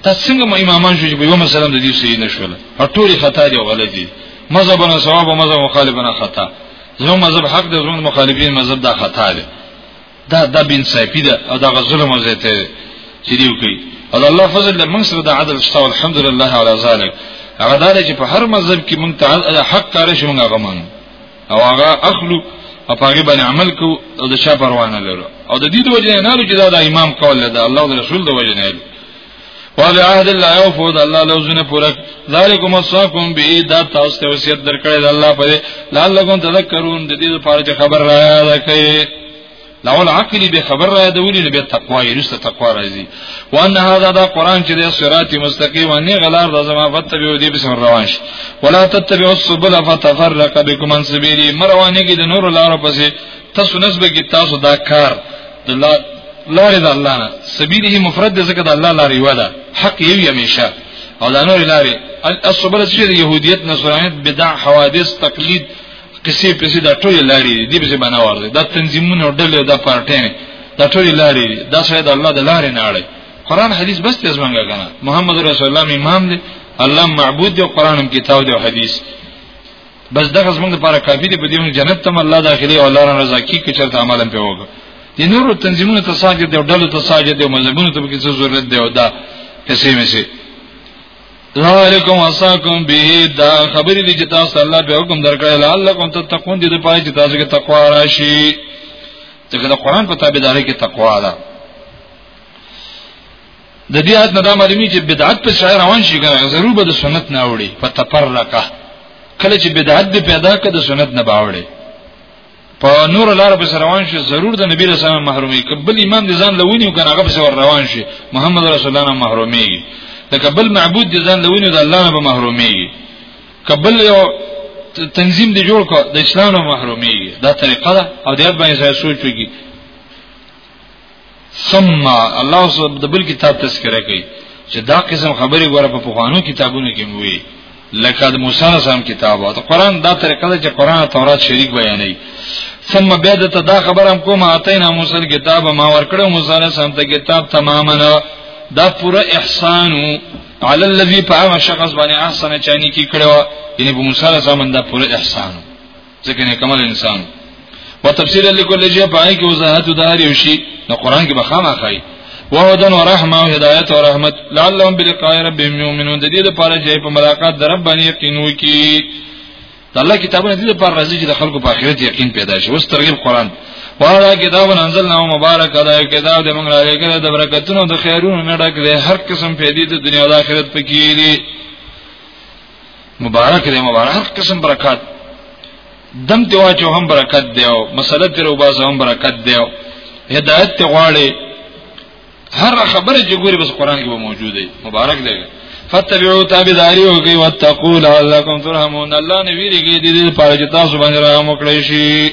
تاسو څنګه مو امامان شو چې په یو مسله د دې صحیح نشول او ټول خطا دي او غلط دي مذهبونه ثواب او مذهب مخالفونه خطا زمو مذهب حق دي زمو مخالفین مذهب دا خطا دي دا دا بن سایفی ده او دا ظلم او زیته چې دیو کوي او الله فضل له موږ سره د عدل شته الحمدلله علی ذلک هغه دا چې په هر مذهب کې موږ ته حق کار شي موږ غمن او هغه اخلو او هغه باندې عمل کو او د شا پروانه لرو او د دې د وجه نه لرو چې دا د امام قول ده الله او رسول د وجه نه لرو وعلى عهد الله او فود الله لوزنه پورک ذالکم وصاکم به دا تاسو ته وصیت درکړی د الله په لعلکم تذکرون د دې لپاره چې خبر را ده کوي لو العقل به خبر را یادولې نو به تقوا یې رسته تقوا راځي وان هذا دا قران چې د صراط مستقیم نه غلار د زما فتبعو دی بسم روان شي ولا تتبعوا السبل فتفرق بكم عن سبيلي مروانه کې د نور لار پسې تاسو نسبه کې تاسو دا کار د لارې د الله نه سبيله مفرد ځکه د الله لارې ودا حق یې همیشه او دا نور لارې السبل چې د يهودیت نصرانیت بدع حوادث تقلید کسی پسی دا ټول لاري دي دی به بنا ورده دا تنظیمونه او ډلې دا پارټې نه دا ټول لاري دي دا شاید الله د لارې نه اړي قران حدیث بس ته زمونږه کنه محمد رسول الله امام دی الله معبود دی قران هم کتاب دی او حدیث بس دغه زمونږ لپاره کافی دی په دې جنت ته الله داخلي او الله رضا کی کې چرته عمل په وګه د نورو تنظیمونو ته ساجد دی او ډلو ته ساجد دی او مذهبونو ته به څه ضرورت دی او دا کسې مې ذالکم وصاکم به دا خبرې دي چې تاسو الله په حکم درکړی لعلکم تتقون دي د پای چې تاسو کې تقوا راشي ځکه د قران په تابعداري کې تقوا ده د دې آیت نه دا معلومی چې بدعت په شای روان شي کنه ضرور به د سنت نه وړي فتفرقه کله چې بدعت به پیدا کړي د سنت نه باوړي په نور لار به روان شي ضرور د نبی رسول الله محرومي کبل امام دي ځان لونی او کنه هغه به ور روان شي محمد رسول الله محرومي د کبل معبود دي ځان لونی د الله نه به محرومي کبل یو تنظیم دی جوړ کو د اسلام نه محرومي دا طریقه ده او د یاد باندې سوچ وکړي ثم الله سبحانه د بل کتاب تذکرہ کوي چې دا قسم خبرې غوړه په پخوانو کتابونو کې وي لکه د موسی سلام کتاب او قرآن دا طریقه ده چې قرآن او تورات شریک بیانوي ثم بیا د ته دا خبرم کوم اتینا موسی کتاب ما ورکړو موسی علیه السلام ته کتاب تماما دا پوره احسان علی الذی په هغه شخص باندې احسان چانی کی کړو یعنی په موسی علیه السلام دا پوره احسان ځکه نه کمل انسان و تفسیر لکل شی پای کې وضاحت د هر یو شی د قران کې بخامه خای و هدن و رحمه او هدایت او رحمت لعلهم بلقاء ربهم یؤمنون د دې لپاره چې په ملاقات در رب باندې یقین وکي د الله کتابونه دې لپاره راځي چې د خلکو په آخرت یقین پیدا شي اوس ترغیب قران والا کتاب انزلنا مبارک دا کتاب دې موږ راغی کړه د برکتونو د خیرونو نه ډک دی هر قسم پیدا د دنیا او آخرت پکې دی مبارک دی مبارک هر قسم برکات دم ته واچو هم برکت دی او مسله تر وباز هم برکت دی او هدایت ته غواړي هر خبره چې ګوري بس قران کې به موجود دی مبارک دی فتبعوا تابعداري او کوي واتقوا لعلكم ترحمون الله نبی ریګي دې لپاره چې تاسو باندې رحم وکړئ شي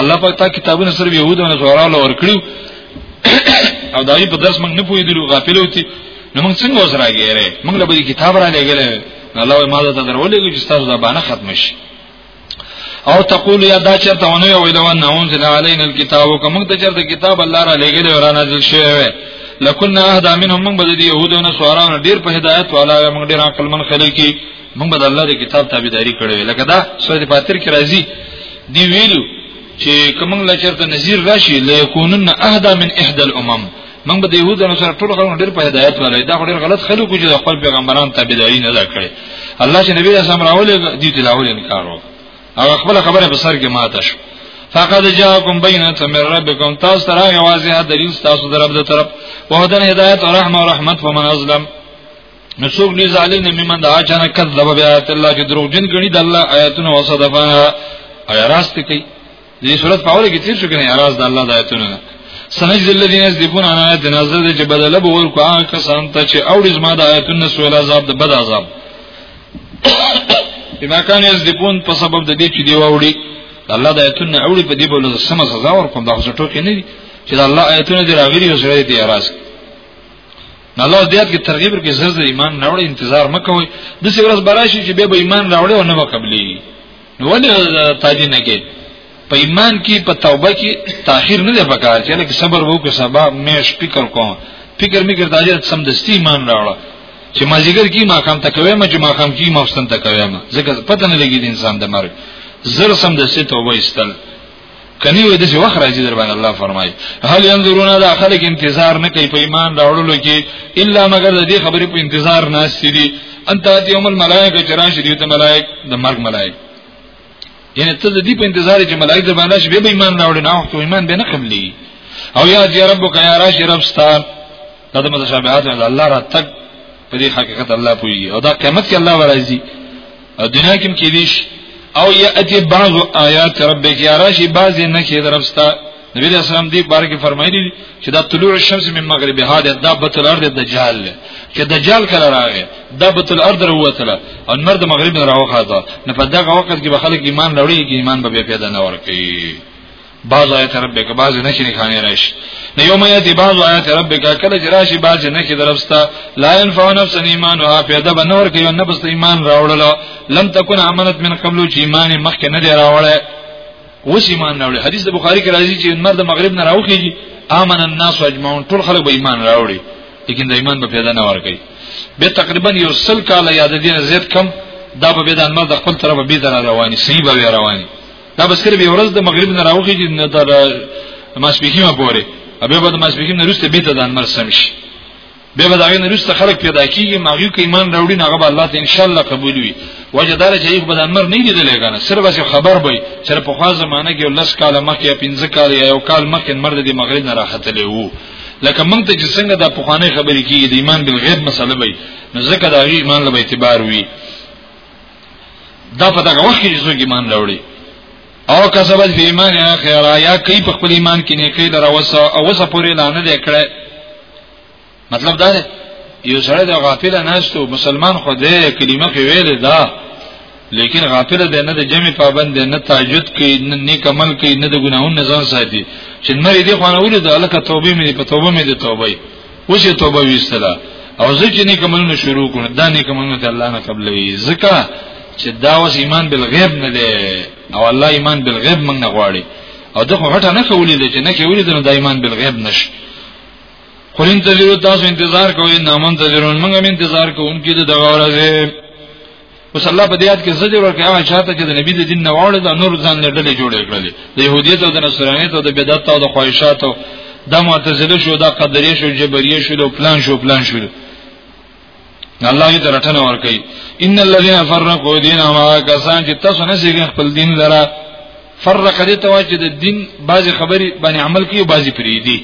الله پاک تا کتابونه سره يهود او نصارا له ورکړو او دایي په درس موږ نه پوهیدلو غافل وتی نو موږ څنګه وسره غیره موږ له بده کتاب را لګل الله ما ته درولې چې تاسو دا باندې ختم شي او تقول یا دا چرته ونه ویل و ان انزل علينا الكتاب کوم ته چرته کتاب الله را لګل او را نازل شوی لکنا اهدا منهم من بده يهودو نه سوارانو ډیر په هدایت والا موږ ډیر عقل من خلک موږ به د الله د کتاب تابعداري کړې وي لکه دا سورې فاتر کې راځي دی ویلو چې کوم لا چرته نذیر راشي ليكونن اهدا من احدى الامم موږ به د يهودانو سره ټول خلک ډېر په هدایت ولای دا ډېر غلط خلک چې د خپل پیغمبران تابعداري نه کړي الله چې نبی اسلام راولې دي تلاول انکار وکړ او خپل خبره په سر کې ماته شو فقد جاءكم بينه من ربكم تاسو راغی واضح دلیل تاسو درب د طرف وهدن هدایت او رحمت او رحمت فمن ازلم نو څوک دې ظالم نه ممن دا چانه کذب بیات الله چې دروغ جن غني د الله آیاتونه او صدفا آیا راست کوي دې صورت په اوله کې تیر شو کنه راز د الله د آیاتونه نه سنجد الذين يصدفون عن آيات نازل چې بدل به ورکو هغه کسان ته چې اوري زما د آیاتونه سوال عذاب د بد عذاب بما كان يصدفون په سبب د دې چې دی واوري الله د آیاتونه اوري په دې بوله سم سزا ورکوم دا څه ټوکی نه دي چې الله آیاتونه دې راغلي او سره دې راز نه الله زیات کې ترغیب ورکړي زر زر ایمان نه وړي انتظار مکوئ د څه ورځ براشي چې به ایمان راوړي او نه وقبلي نو ولې تاجی نه کې په ایمان کې په توبه کې تاخير نه دی پکار چې لکه صبر وو که سبا مې فکر کوم فکر مې کړ تاجی سم دستی ایمان راوړه چې ما ذکر کې ما کم تکوي ما چې ما کم کې ما وسن تکوي ما ځکه پته نه لګي د انسان د مرګ زر سم دستی توبه استل کني وې د څه وخت راځي در باندې الله فرمایي هل ينظرون دا خلک انتظار نه کوي په ایمان راوړلو کې الا مگر د دې خبرې په انتظار نه سړي انت اتيوم الملائکه چران شدي ته ملائک د مرګ ملائک یعنی ته د دې په انتظار چې ملائک در باندې شي به ایمان راوړي نه او ایمان به نه قبلي او یا چې ربک یا راش رب ستار دا د متشابهات الله را تک په دې حقیقت الله پوي او دا قیامت کې الله ورایزي دنیا کې کې دي او یاتی بعض آیات ربک یا راشی بعض نه کې درپستا نبی رسول اسلام دی بار کې فرمایلی چې دا طلوع الشمس من مغربها ده دا بتل ارض دجال له چې دجال کله راغی دا بتل ارض وروتله او مرد مغرب نه راوخاته نه په دغه وخت کې به خلک ایمان لري کې ایمان به پیدا نه ورکي بعض آیات ربک بعض نه شي خانه راشي نه یوم یاتی بعض آیات ربک کله چې راشي بعض نه کې درپستا لا ينفع نفس ایمان او پیدا بنور کې نه بس ایمان راوړل لم تکون امنت من قبل چې ایمان مخکې نه دی راوړل اوس ایمان راوړل حدیث د بخاری کې راځي چې مرد مغرب نه راوخیږي امن الناس اجمعون ټول خلک به ایمان راوړي لیکن د ایمان په پیدا نه ورګي به تقریبا یو سل کال یاد دین زیات کم دا به د انمر د خپل طرف به در رواني سی به رواني دا به صرف یو ورځ د مغرب نه راوخی چې نه تر ماسپیخی ما پورې ابه به د ماسپیخی نه روسته بیت د انمر سمش به به دا غي نه روسته خلک پیدا کیږي ماغي کې ایمان راوړي نه غو الله ته ان شاء الله قبول وي وجدار چې یو بدن مر نه لیدل کنه صرف بس خبر به چې په خوا زمانه کې لس کال مخکې یا 15 کال یا یو کال مخکې مرد د مغرب نه راختلې وو لکه مونږ ته چې څنګه د پخوانې خبرې کیږي د ایمان بالغیب مسله به نو ځکه دا غي ایمان له اعتبار وي دا په دغه وخت کې څوک ایمان راوړي او کسبت فی ایمان اخره یا کوي په خپل ایمان کې نه کوي دروسه او وسه پورې لانه دی کړه مطلب دا دی یو سره د غافل نه استو مسلمان خو دې کلمه کې ویل دا لیکن غافل دی نه د جمع پابند دی نه تهجد کوي نه نیک عمل کوي نه د ګناهونو ځان ساتي چې مری دی خو نه ولید الکه توبه مې په توبه مې دی توبه اوس یې توبه ویستله او ځکه نه کومونه شروع کړه دا نه کومونه ته الله نه قبلې ځکه چې دا وس ایمان بالغیب نه دی او الله ایمان بالغیب موږ نه غواړي او دغه غټه نه کولې چې نه کولې دا ایمان بالغیب نشي قل انتظروا تاسو انتظار کوئ نه منتظرون موږ هم انتظار کوونکي د دغه ورځې اوس الله په دې یاد کې زجر ورکړي هغه چاته چې د نبی د دین نه واړه د نور ځان له ډلې جوړې کړلې د يهودیت او د نصرانیت او د بدعت او د خواهشات او د معتزله شو د قدرې شو جبرې شو او پلان شو پلان شو الله یې درټنه ورکړي ان الذين فرقوا دينهم کسان چې تاسو نه سیګ خپل دین لره فرق دې ته واجب د دین بعضی خبرې باندې عمل کوي بعضی پری دي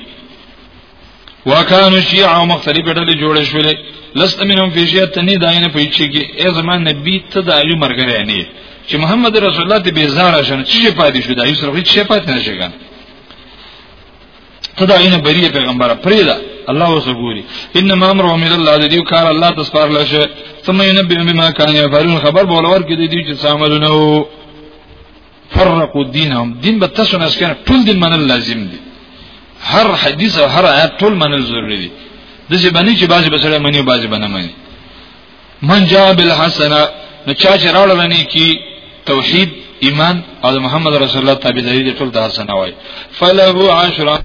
وکانو شیعه او مختلف ډلې جوړې شولې لست منهم فی شیعه تنی داینه په چی کې ای زمان نبی ته د علی مرګره نه چې محمد رسول الله دې بیزاره شنه چې پاتې شو دا یو سره هیڅ شی پاتې نشي ګان ته دا اینه بری پیغمبر پریدا الله وسګوري انما امر امر الله دې کار الله تسپار لشه ثم ينبئ بما كان يفعلون خبر بولور کې دې چې عملونه فرقوا دينهم دين به تاسو نه سکن ټول دین منل لازم دي هر حدیث او هر آیات ټول منل ضروری دي د چې باندې چې باز به سره منی باز به نه منی من جاء بالحسنه نو چا چې راوړل نه کی توحید ایمان او محمد رسول الله تابعداري ټول د حسنه وای فله عشره